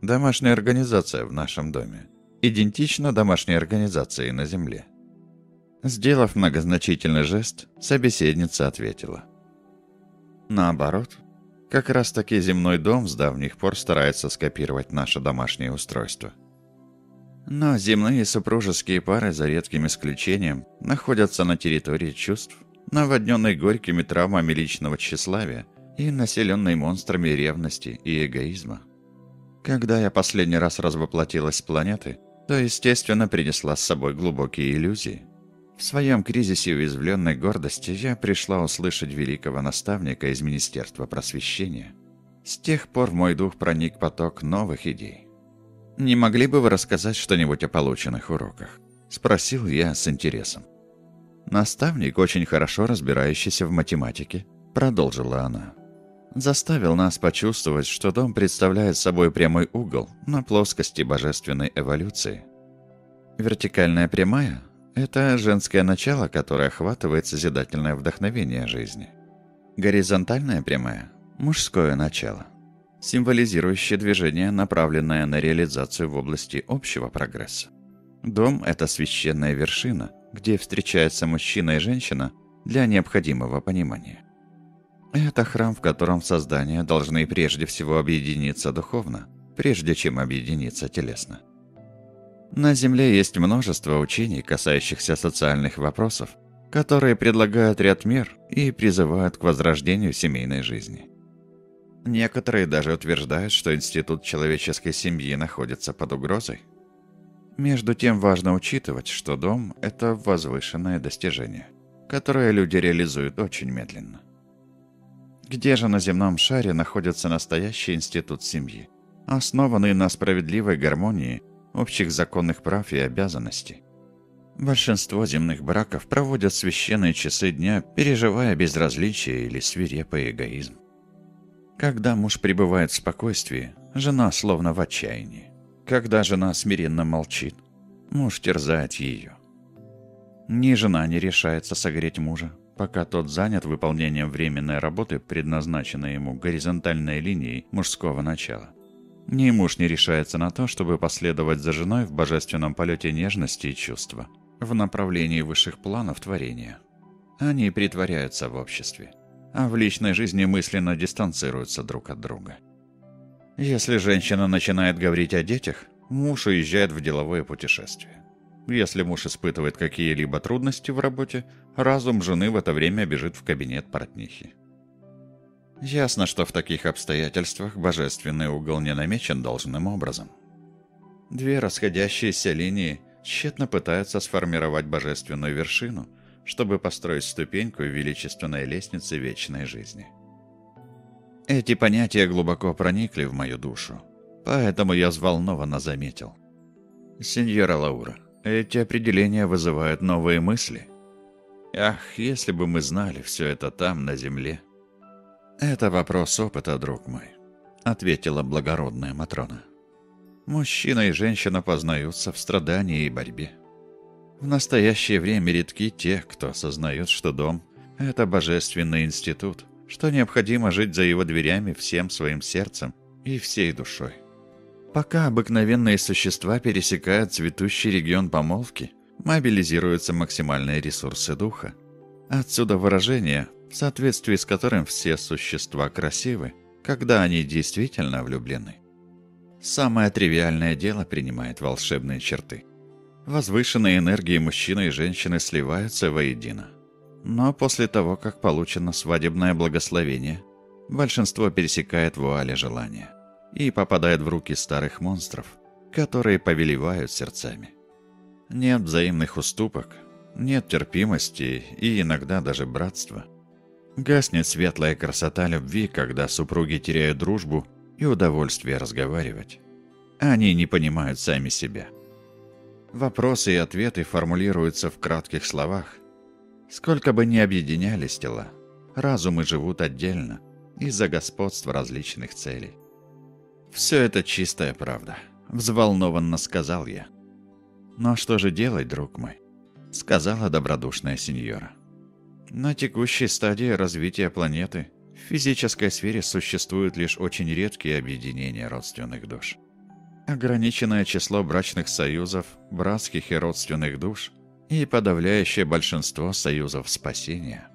Домашняя организация в нашем доме. Идентична домашней организации на Земле. Сделав многозначительный жест, собеседница ответила. Наоборот, как раз таки земной дом с давних пор старается скопировать наше домашнее устройство. Но земные супружеские пары, за редким исключением, находятся на территории чувств, наводненной горькими травмами личного тщеславия и населенной монстрами ревности и эгоизма. Когда я последний раз развоплотилась с планеты, то, естественно, принесла с собой глубокие иллюзии. В своем кризисе уязвленной гордости я пришла услышать великого наставника из Министерства просвещения. С тех пор в мой дух проник поток новых идей. «Не могли бы вы рассказать что-нибудь о полученных уроках?» – спросил я с интересом. «Наставник, очень хорошо разбирающийся в математике», – продолжила она заставил нас почувствовать, что дом представляет собой прямой угол на плоскости божественной эволюции. Вертикальная прямая – это женское начало, которое охватывает созидательное вдохновение жизни. Горизонтальная прямая – мужское начало, символизирующее движение, направленное на реализацию в области общего прогресса. Дом – это священная вершина, где встречаются мужчина и женщина для необходимого понимания. Это храм, в котором создания должны прежде всего объединиться духовно, прежде чем объединиться телесно. На Земле есть множество учений, касающихся социальных вопросов, которые предлагают ряд мер и призывают к возрождению семейной жизни. Некоторые даже утверждают, что институт человеческой семьи находится под угрозой. Между тем важно учитывать, что дом – это возвышенное достижение, которое люди реализуют очень медленно. Где же на земном шаре находится настоящий институт семьи, основанный на справедливой гармонии общих законных прав и обязанностей? Большинство земных браков проводят священные часы дня, переживая безразличие или свирепый эгоизм. Когда муж пребывает в спокойствии, жена словно в отчаянии. Когда жена смиренно молчит, муж терзает ее. Ни жена не решается согреть мужа, пока тот занят выполнением временной работы, предназначенной ему горизонтальной линией мужского начала. Ни муж не решается на то, чтобы последовать за женой в божественном полете нежности и чувства, в направлении высших планов творения. Они притворяются в обществе, а в личной жизни мысленно дистанцируются друг от друга. Если женщина начинает говорить о детях, муж уезжает в деловое путешествие. Если муж испытывает какие-либо трудности в работе, разум жены в это время бежит в кабинет портнихи. Ясно, что в таких обстоятельствах божественный угол не намечен должным образом. Две расходящиеся линии тщетно пытаются сформировать божественную вершину, чтобы построить ступеньку величественной лестницы вечной жизни. Эти понятия глубоко проникли в мою душу, поэтому я взволнованно заметил. «Сеньора Лаура, эти определения вызывают новые мысли. Ах, если бы мы знали все это там, на земле. Это вопрос опыта, друг мой, ответила благородная Матрона. Мужчина и женщина познаются в страдании и борьбе. В настоящее время редки те, кто осознает, что дом – это божественный институт, что необходимо жить за его дверями всем своим сердцем и всей душой. Пока обыкновенные существа пересекают цветущий регион помолвки, мобилизируются максимальные ресурсы духа. Отсюда выражение, в соответствии с которым все существа красивы, когда они действительно влюблены. Самое тривиальное дело принимает волшебные черты. Возвышенные энергии мужчины и женщины сливаются воедино. Но после того, как получено свадебное благословение, большинство пересекает вуали желания и попадает в руки старых монстров, которые повелевают сердцами. Нет взаимных уступок, нет терпимости и иногда даже братства. Гаснет светлая красота любви, когда супруги теряют дружбу и удовольствие разговаривать. Они не понимают сами себя. Вопросы и ответы формулируются в кратких словах. Сколько бы ни объединялись тела, разумы живут отдельно из-за господства различных целей. «Все это чистая правда», — взволнованно сказал я. «Но что же делать, друг мой?» — сказала добродушная сеньора. «На текущей стадии развития планеты в физической сфере существуют лишь очень редкие объединения родственных душ. Ограниченное число брачных союзов, братских и родственных душ и подавляющее большинство союзов спасения.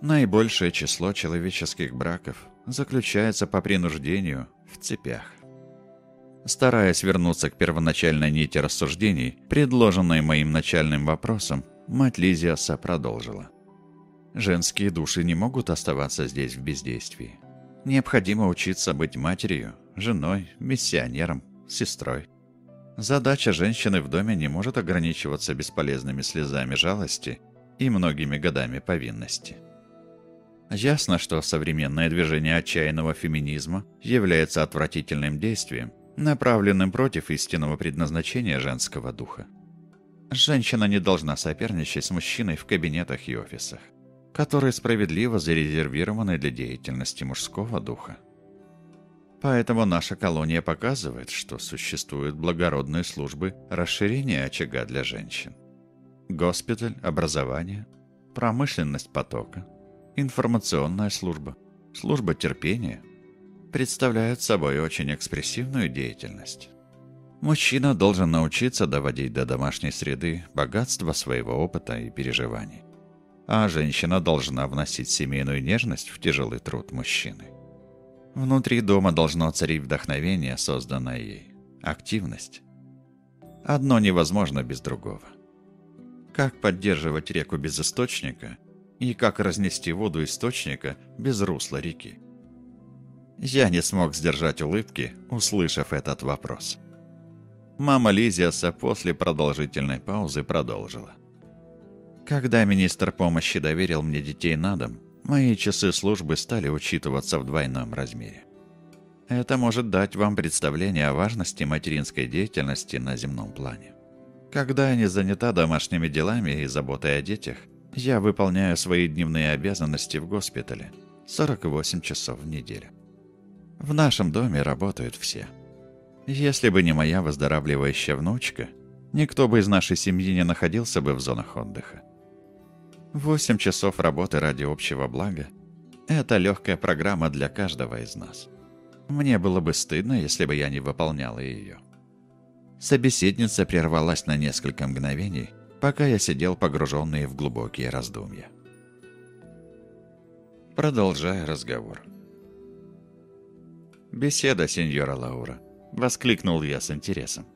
Наибольшее число человеческих браков заключается по принуждению в цепях. Стараясь вернуться к первоначальной нити рассуждений, предложенной моим начальным вопросом, мать Лизиаса продолжила. Женские души не могут оставаться здесь в бездействии. Необходимо учиться быть матерью, женой, миссионером, сестрой. Задача женщины в доме не может ограничиваться бесполезными слезами жалости и многими годами повинности. Ясно, что современное движение отчаянного феминизма является отвратительным действием, направленным против истинного предназначения женского духа. Женщина не должна соперничать с мужчиной в кабинетах и офисах, которые справедливо зарезервированы для деятельности мужского духа. Поэтому наша колония показывает, что существуют благородные службы расширения очага для женщин. Госпиталь, образование, промышленность потока – информационная служба, служба терпения представляют собой очень экспрессивную деятельность. Мужчина должен научиться доводить до домашней среды богатство своего опыта и переживаний. А женщина должна вносить семейную нежность в тяжелый труд мужчины. Внутри дома должно царить вдохновение, созданное ей, активность. Одно невозможно без другого. Как поддерживать реку без источника, и как разнести воду источника без русла реки. Я не смог сдержать улыбки, услышав этот вопрос. Мама Лизиаса после продолжительной паузы продолжила. Когда министр помощи доверил мне детей на дом, мои часы службы стали учитываться в двойном размере. Это может дать вам представление о важности материнской деятельности на земном плане. Когда я не занята домашними делами и заботой о детях, я выполняю свои дневные обязанности в госпитале 48 часов в неделю. В нашем доме работают все. Если бы не моя выздоравливающая внучка, никто бы из нашей семьи не находился бы в зонах отдыха. Восемь часов работы ради общего блага – это легкая программа для каждого из нас. Мне было бы стыдно, если бы я не выполняла ее. Собеседница прервалась на несколько мгновений, пока я сидел погруженный в глубокие раздумья. Продолжая разговор. «Беседа, сеньора Лаура», — воскликнул я с интересом.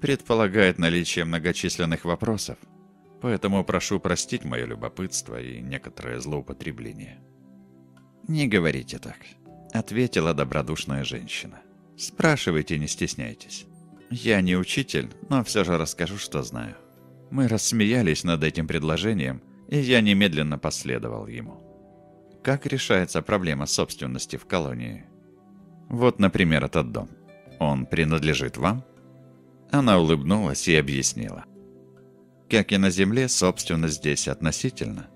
«Предполагает наличие многочисленных вопросов, поэтому прошу простить мое любопытство и некоторое злоупотребление». «Не говорите так», — ответила добродушная женщина. «Спрашивайте, не стесняйтесь. Я не учитель, но все же расскажу, что знаю». Мы рассмеялись над этим предложением, и я немедленно последовал ему. Как решается проблема собственности в колонии? Вот, например, этот дом. Он принадлежит вам? Она улыбнулась и объяснила. Как и на Земле, собственность здесь относительно.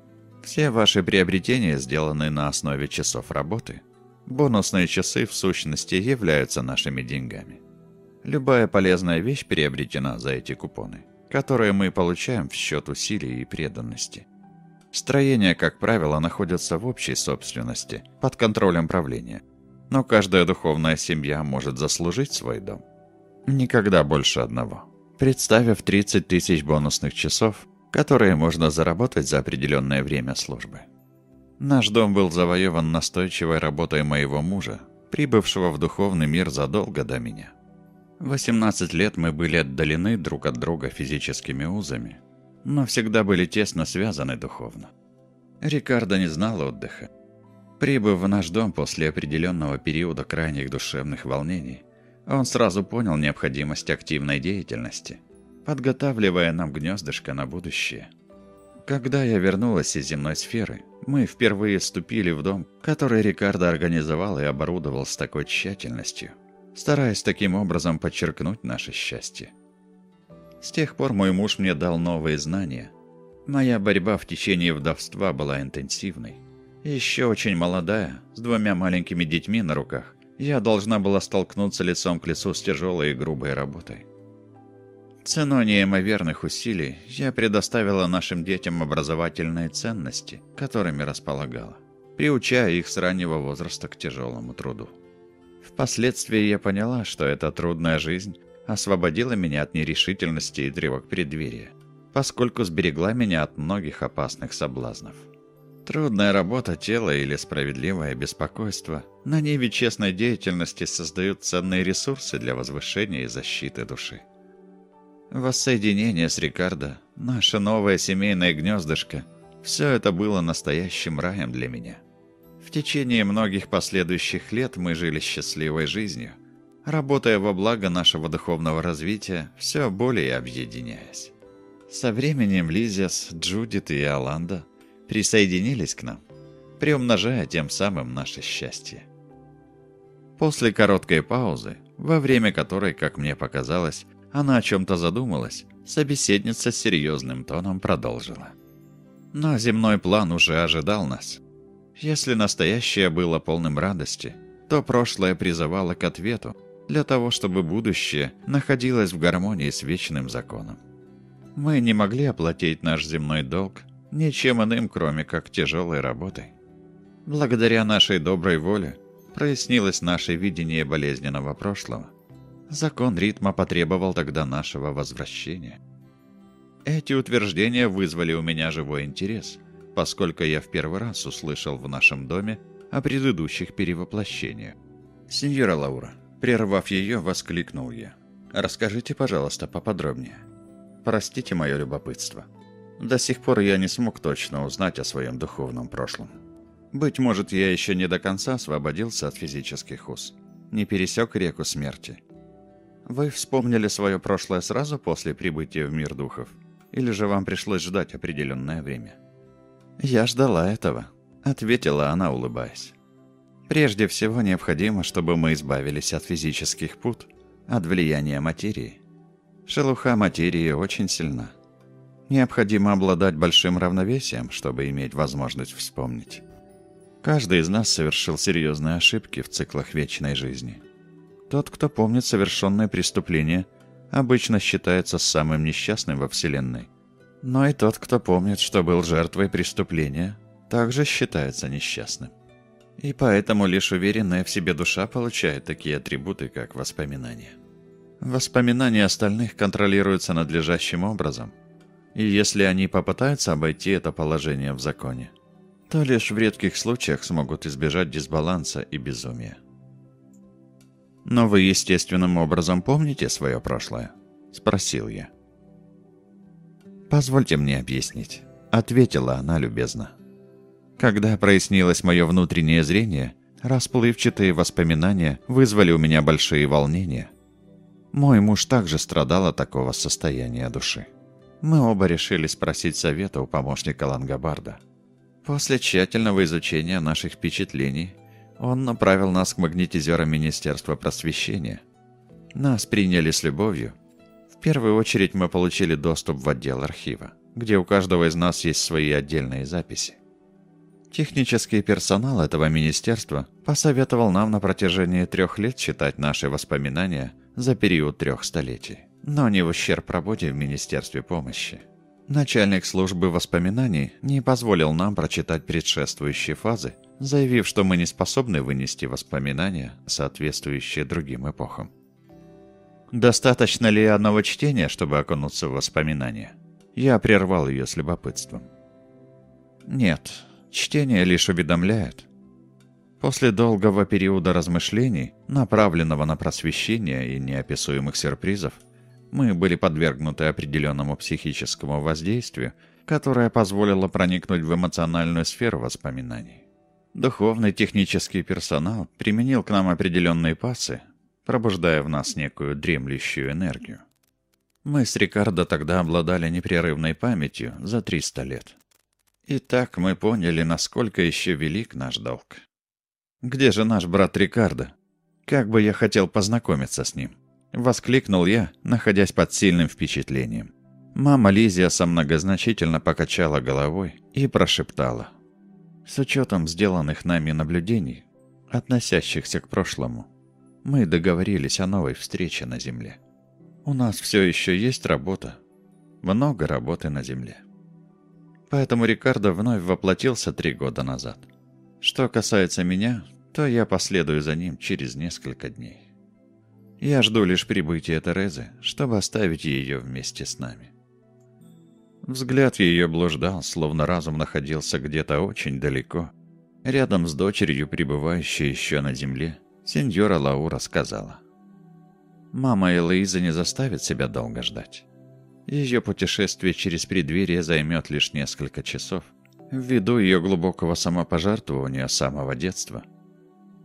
Все ваши приобретения сделаны на основе часов работы. Бонусные часы, в сущности, являются нашими деньгами. Любая полезная вещь приобретена за эти купоны, которые мы получаем в счет усилий и преданности. Строения, как правило, находятся в общей собственности, под контролем правления. Но каждая духовная семья может заслужить свой дом. Никогда больше одного. Представив 30 тысяч бонусных часов, которые можно заработать за определенное время службы. Наш дом был завоеван настойчивой работой моего мужа, прибывшего в духовный мир задолго до меня. 18 лет мы были отдалены друг от друга физическими узами, но всегда были тесно связаны духовно. Рикардо не знал отдыха. Прибыв в наш дом после определенного периода крайних душевных волнений, он сразу понял необходимость активной деятельности, подготавливая нам гнездышко на будущее. Когда я вернулась из земной сферы, мы впервые вступили в дом, который Рикардо организовал и оборудовал с такой тщательностью, стараясь таким образом подчеркнуть наше счастье. С тех пор мой муж мне дал новые знания. Моя борьба в течение вдовства была интенсивной. Еще очень молодая, с двумя маленькими детьми на руках, я должна была столкнуться лицом к лицу с тяжелой и грубой работой. Ценой неимоверных усилий я предоставила нашим детям образовательные ценности, которыми располагала, приучая их с раннего возраста к тяжелому труду. Впоследствии я поняла, что эта трудная жизнь освободила меня от нерешительности и тревог преддверия, поскольку сберегла меня от многих опасных соблазнов. Трудная работа тела или справедливое беспокойство на ниве честной деятельности создают ценные ресурсы для возвышения и защиты души. Воссоединение с Рикардо, наше новое семейное гнездышко – все это было настоящим раем для меня. В течение многих последующих лет мы жили счастливой жизнью – работая во благо нашего духовного развития, все более объединяясь. Со временем Лизиас, Джудит и Аланда присоединились к нам, приумножая тем самым наше счастье. После короткой паузы, во время которой, как мне показалось, она о чем-то задумалась, собеседница с серьезным тоном продолжила. Но земной план уже ожидал нас. Если настоящее было полным радости, то прошлое призывало к ответу, для того, чтобы будущее находилось в гармонии с вечным законом. Мы не могли оплатить наш земной долг ничем иным, кроме как тяжелой работой. Благодаря нашей доброй воле прояснилось наше видение болезненного прошлого. Закон ритма потребовал тогда нашего возвращения. Эти утверждения вызвали у меня живой интерес, поскольку я в первый раз услышал в нашем доме о предыдущих перевоплощениях. «Сеньора Лаура, Прервав ее, воскликнул я. «Расскажите, пожалуйста, поподробнее. Простите мое любопытство. До сих пор я не смог точно узнать о своем духовном прошлом. Быть может, я еще не до конца освободился от физических уз, не пересек реку смерти. Вы вспомнили свое прошлое сразу после прибытия в мир духов? Или же вам пришлось ждать определенное время?» «Я ждала этого», — ответила она, улыбаясь. Прежде всего необходимо, чтобы мы избавились от физических пут, от влияния материи. Шелуха материи очень сильна. Необходимо обладать большим равновесием, чтобы иметь возможность вспомнить. Каждый из нас совершил серьезные ошибки в циклах вечной жизни. Тот, кто помнит совершенное преступление, обычно считается самым несчастным во Вселенной. Но и тот, кто помнит, что был жертвой преступления, также считается несчастным. И поэтому лишь уверенная в себе душа получает такие атрибуты, как воспоминания. Воспоминания остальных контролируются надлежащим образом. И если они попытаются обойти это положение в законе, то лишь в редких случаях смогут избежать дисбаланса и безумия. «Но вы естественным образом помните свое прошлое?» – спросил я. «Позвольте мне объяснить», – ответила она любезно. Когда прояснилось мое внутреннее зрение, расплывчатые воспоминания вызвали у меня большие волнения. Мой муж также страдал от такого состояния души. Мы оба решили спросить совета у помощника Лангобарда. После тщательного изучения наших впечатлений, он направил нас к магнетизерам Министерства просвещения. Нас приняли с любовью. В первую очередь мы получили доступ в отдел архива, где у каждого из нас есть свои отдельные записи. Технический персонал этого министерства посоветовал нам на протяжении трех лет читать наши воспоминания за период трех столетий, но не в ущерб работе в Министерстве помощи. Начальник службы воспоминаний не позволил нам прочитать предшествующие фазы, заявив, что мы не способны вынести воспоминания, соответствующие другим эпохам. Достаточно ли одного чтения, чтобы окунуться в воспоминания? Я прервал ее с любопытством. Нет, Чтение лишь уведомляет. После долгого периода размышлений, направленного на просвещение и неописуемых сюрпризов, мы были подвергнуты определенному психическому воздействию, которое позволило проникнуть в эмоциональную сферу воспоминаний. Духовный технический персонал применил к нам определенные пасы, пробуждая в нас некую дремлющую энергию. Мы с Рикардо тогда обладали непрерывной памятью за 300 лет. И так мы поняли, насколько еще велик наш долг. «Где же наш брат Рикардо? Как бы я хотел познакомиться с ним!» Воскликнул я, находясь под сильным впечатлением. Мама Лизиаса многозначительно покачала головой и прошептала. «С учетом сделанных нами наблюдений, относящихся к прошлому, мы договорились о новой встрече на Земле. У нас все еще есть работа. Много работы на Земле. Поэтому Рикардо вновь воплотился три года назад. Что касается меня, то я последую за ним через несколько дней. Я жду лишь прибытия Терезы, чтобы оставить ее вместе с нами. Взгляд ее блуждал, словно разум находился где-то очень далеко. Рядом с дочерью, пребывающей еще на земле, сеньора Лаура сказала. «Мама Элоиза не заставит себя долго ждать. Ее путешествие через преддверие займет лишь несколько часов, ввиду ее глубокого самопожертвования с самого детства.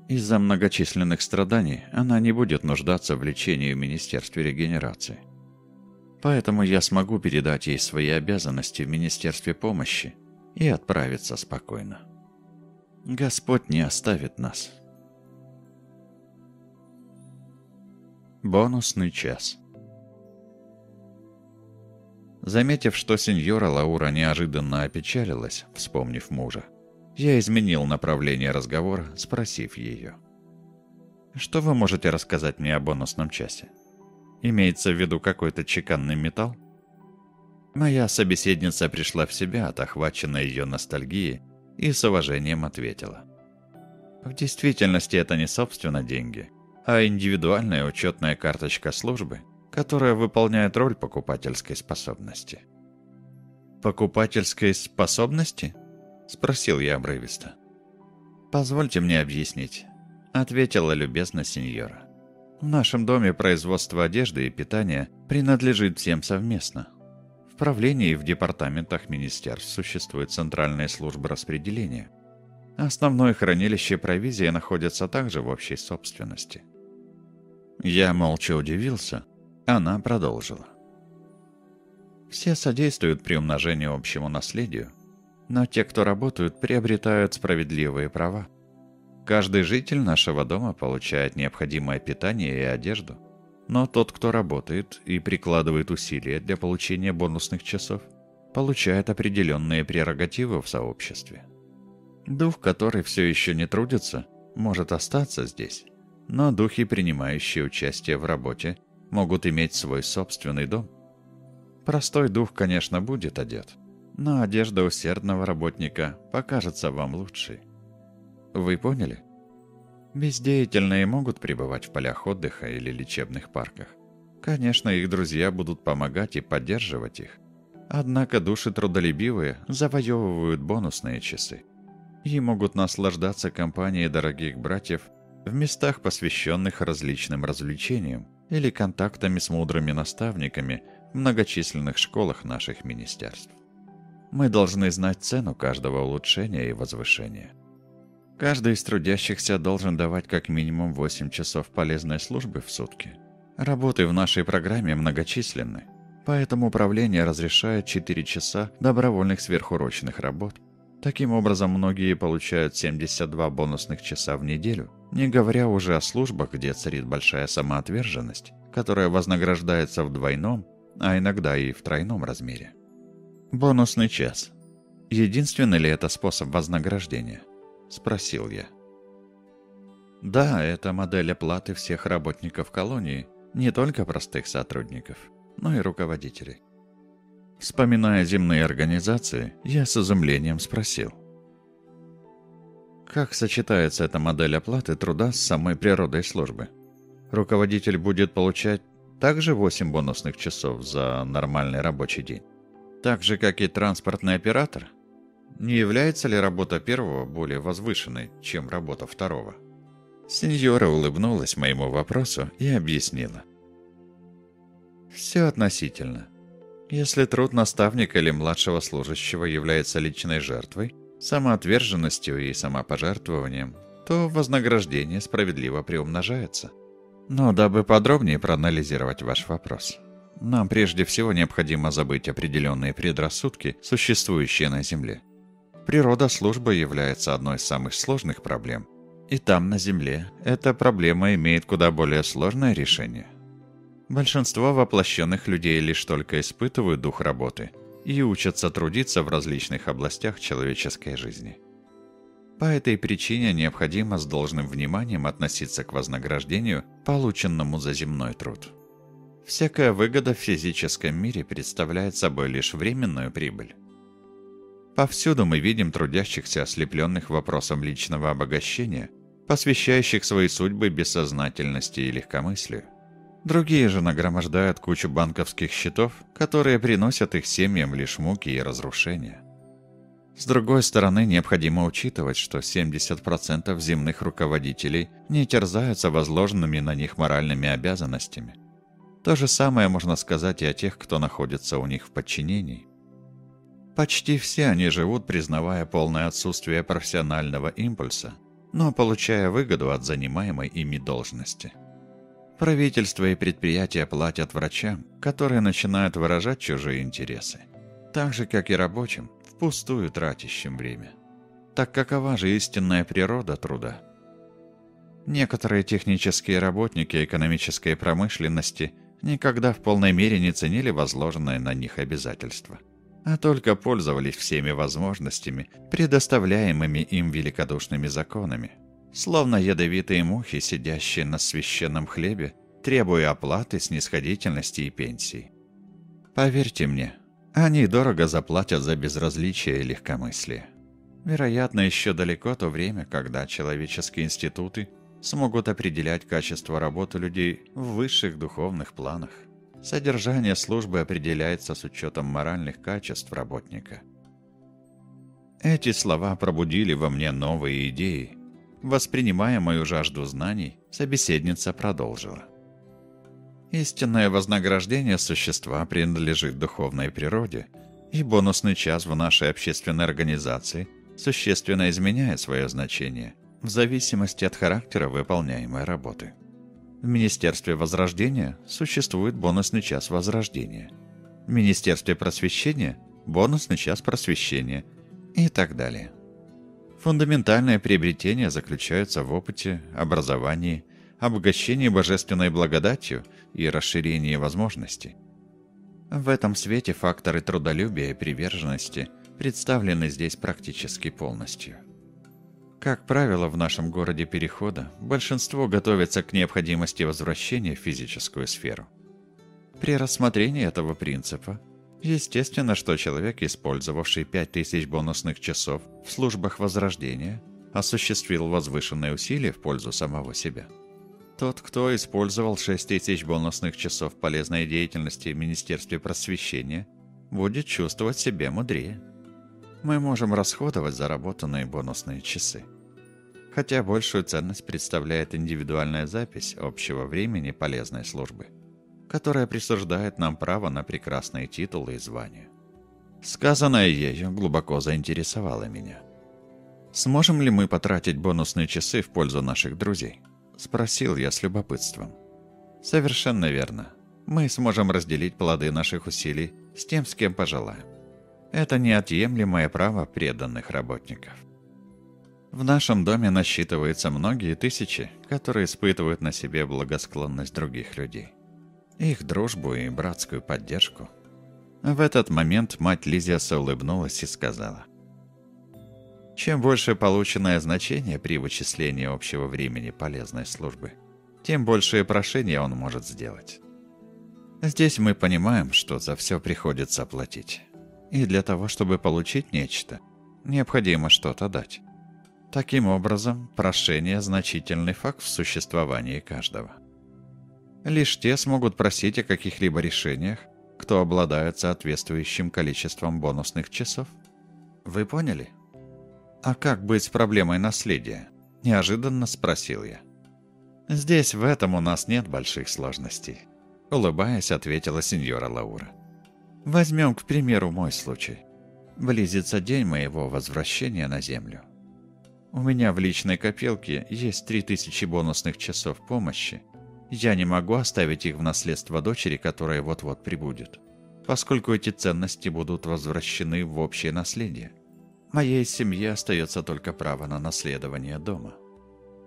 Из-за многочисленных страданий она не будет нуждаться в лечении в Министерстве регенерации. Поэтому я смогу передать ей свои обязанности в Министерстве помощи и отправиться спокойно. Господь не оставит нас. Бонусный час – Заметив, что сеньора Лаура неожиданно опечалилась, вспомнив мужа, я изменил направление разговора, спросив ее. «Что вы можете рассказать мне о бонусном часе? Имеется в виду какой-то чеканный металл?» Моя собеседница пришла в себя от охваченной ее ностальгии и с уважением ответила. «В действительности это не собственно деньги, а индивидуальная учетная карточка службы, которая выполняет роль покупательской способности. «Покупательской способности?» – спросил я обрывисто. «Позвольте мне объяснить», – ответила любезно сеньора. «В нашем доме производство одежды и питания принадлежит всем совместно. В правлении и в департаментах министерств существует центральная служба распределения. Основное хранилище провизии находится также в общей собственности». Я молча удивился, она продолжила. Все содействуют при умножении общему наследию, но те, кто работают, приобретают справедливые права. Каждый житель нашего дома получает необходимое питание и одежду. Но тот, кто работает и прикладывает усилия для получения бонусных часов, получает определенные прерогативы в сообществе. Дух, который все еще не трудится, может остаться здесь, но духи, принимающие участие в работе, могут иметь свой собственный дом. Простой дух, конечно, будет одет, но одежда усердного работника покажется вам лучшей. Вы поняли? Бездеятельные могут пребывать в полях отдыха или лечебных парках. Конечно, их друзья будут помогать и поддерживать их. Однако души трудолюбивые завоевывают бонусные часы и могут наслаждаться компанией дорогих братьев в местах, посвященных различным развлечениям или контактами с мудрыми наставниками в многочисленных школах наших министерств. Мы должны знать цену каждого улучшения и возвышения. Каждый из трудящихся должен давать как минимум 8 часов полезной службы в сутки. Работы в нашей программе многочисленны, поэтому управление разрешает 4 часа добровольных сверхурочных работ – Таким образом, многие получают 72 бонусных часа в неделю, не говоря уже о службах, где царит большая самоотверженность, которая вознаграждается в двойном, а иногда и в тройном размере. Бонусный час. Единственный ли это способ вознаграждения? Спросил я. Да, это модель оплаты всех работников колонии, не только простых сотрудников, но и руководителей. Вспоминая земные организации, я с изумлением спросил. Как сочетается эта модель оплаты труда с самой природой службы? Руководитель будет получать также 8 бонусных часов за нормальный рабочий день? Так же, как и транспортный оператор? Не является ли работа первого более возвышенной, чем работа второго? Сеньора улыбнулась моему вопросу и объяснила. Все относительно. Если труд наставника или младшего служащего является личной жертвой, самоотверженностью и самопожертвованием, то вознаграждение справедливо приумножается. Но дабы подробнее проанализировать ваш вопрос, нам прежде всего необходимо забыть определенные предрассудки, существующие на Земле. Природа службы является одной из самых сложных проблем. И там, на Земле, эта проблема имеет куда более сложное решение – Большинство воплощенных людей лишь только испытывают дух работы и учатся трудиться в различных областях человеческой жизни. По этой причине необходимо с должным вниманием относиться к вознаграждению, полученному за земной труд. Всякая выгода в физическом мире представляет собой лишь временную прибыль. Повсюду мы видим трудящихся, ослепленных вопросом личного обогащения, посвящающих свои судьбы бессознательности и легкомыслию. Другие же нагромождают кучу банковских счетов, которые приносят их семьям лишь муки и разрушения. С другой стороны, необходимо учитывать, что 70% земных руководителей не терзаются возложенными на них моральными обязанностями. То же самое можно сказать и о тех, кто находится у них в подчинении. Почти все они живут, признавая полное отсутствие профессионального импульса, но получая выгоду от занимаемой ими должности. Правительство и предприятия платят врачам, которые начинают выражать чужие интересы. Так же, как и рабочим, впустую тратящим время. Так какова же истинная природа труда? Некоторые технические работники экономической промышленности никогда в полной мере не ценили возложенные на них обязательства, а только пользовались всеми возможностями, предоставляемыми им великодушными законами – словно ядовитые мухи, сидящие на священном хлебе, требуя оплаты, снисходительности и пенсии. Поверьте мне, они дорого заплатят за безразличие и легкомыслие. Вероятно, еще далеко то время, когда человеческие институты смогут определять качество работы людей в высших духовных планах. Содержание службы определяется с учетом моральных качеств работника. Эти слова пробудили во мне новые идеи, Воспринимая мою жажду знаний, собеседница продолжила. Истинное вознаграждение существа принадлежит духовной природе, и бонусный час в нашей общественной организации существенно изменяет свое значение в зависимости от характера выполняемой работы. В Министерстве Возрождения существует бонусный час Возрождения. В Министерстве Просвещения – бонусный час Просвещения и так далее. Фундаментальное приобретение заключается в опыте, образовании, обогащении божественной благодатью и расширении возможностей. В этом свете факторы трудолюбия и приверженности представлены здесь практически полностью. Как правило, в нашем городе Перехода большинство готовится к необходимости возвращения в физическую сферу. При рассмотрении этого принципа, естественно, что человек, использовавший 5000 бонусных часов в службах Возрождения, осуществил возвышенные усилия в пользу самого себя. Тот, кто использовал 6000 бонусных часов полезной деятельности в Министерстве просвещения, будет чувствовать себя мудрее мы можем расходовать заработанные бонусные часы. Хотя большую ценность представляет индивидуальная запись общего времени полезной службы, которая присуждает нам право на прекрасные титулы и звания. Сказанное ею глубоко заинтересовало меня. «Сможем ли мы потратить бонусные часы в пользу наших друзей?» – спросил я с любопытством. «Совершенно верно. Мы сможем разделить плоды наших усилий с тем, с кем пожелаем. Это неотъемлемое право преданных работников. В нашем доме насчитывается многие тысячи, которые испытывают на себе благосклонность других людей. Их дружбу и братскую поддержку. В этот момент мать Лизиаса улыбнулась и сказала. Чем больше полученное значение при вычислении общего времени полезной службы, тем большее прошение он может сделать. Здесь мы понимаем, что за все приходится платить. И для того, чтобы получить нечто, необходимо что-то дать. Таким образом, прошение – значительный факт в существовании каждого. Лишь те смогут просить о каких-либо решениях, кто обладает соответствующим количеством бонусных часов. Вы поняли? А как быть с проблемой наследия? Неожиданно спросил я. Здесь в этом у нас нет больших сложностей. Улыбаясь, ответила сеньора Лаура. Возьмем, к примеру, мой случай. Близится день моего возвращения на Землю. У меня в личной копилке есть 3000 бонусных часов помощи. Я не могу оставить их в наследство дочери, которая вот-вот прибудет, поскольку эти ценности будут возвращены в общее наследие. Моей семье остается только право на наследование дома.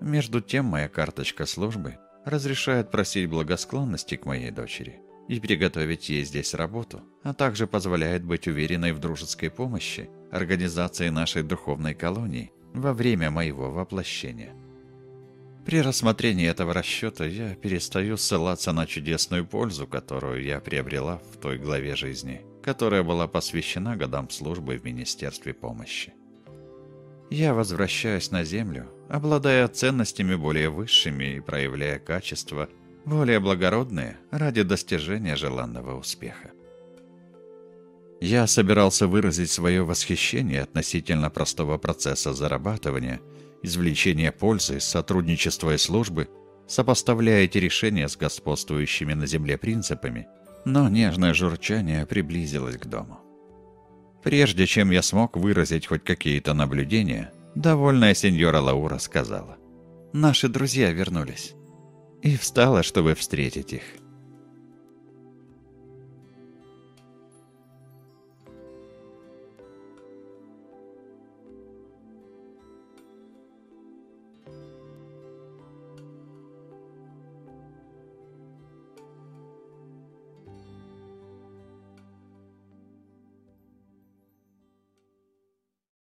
Между тем, моя карточка службы разрешает просить благосклонности к моей дочери – и приготовить ей здесь работу, а также позволяет быть уверенной в дружеской помощи организации нашей духовной колонии во время моего воплощения. При рассмотрении этого расчета я перестаю ссылаться на чудесную пользу, которую я приобрела в той главе жизни, которая была посвящена годам службы в Министерстве помощи. Я возвращаюсь на Землю, обладая ценностями более высшими и проявляя качества – более благородные ради достижения желанного успеха. Я собирался выразить свое восхищение относительно простого процесса зарабатывания, извлечения пользы, сотрудничества и службы, сопоставляя эти решения с господствующими на земле принципами, но нежное журчание приблизилось к дому. Прежде чем я смог выразить хоть какие-то наблюдения, довольная сеньора Лаура сказала, «Наши друзья вернулись» и встала, чтобы встретить их.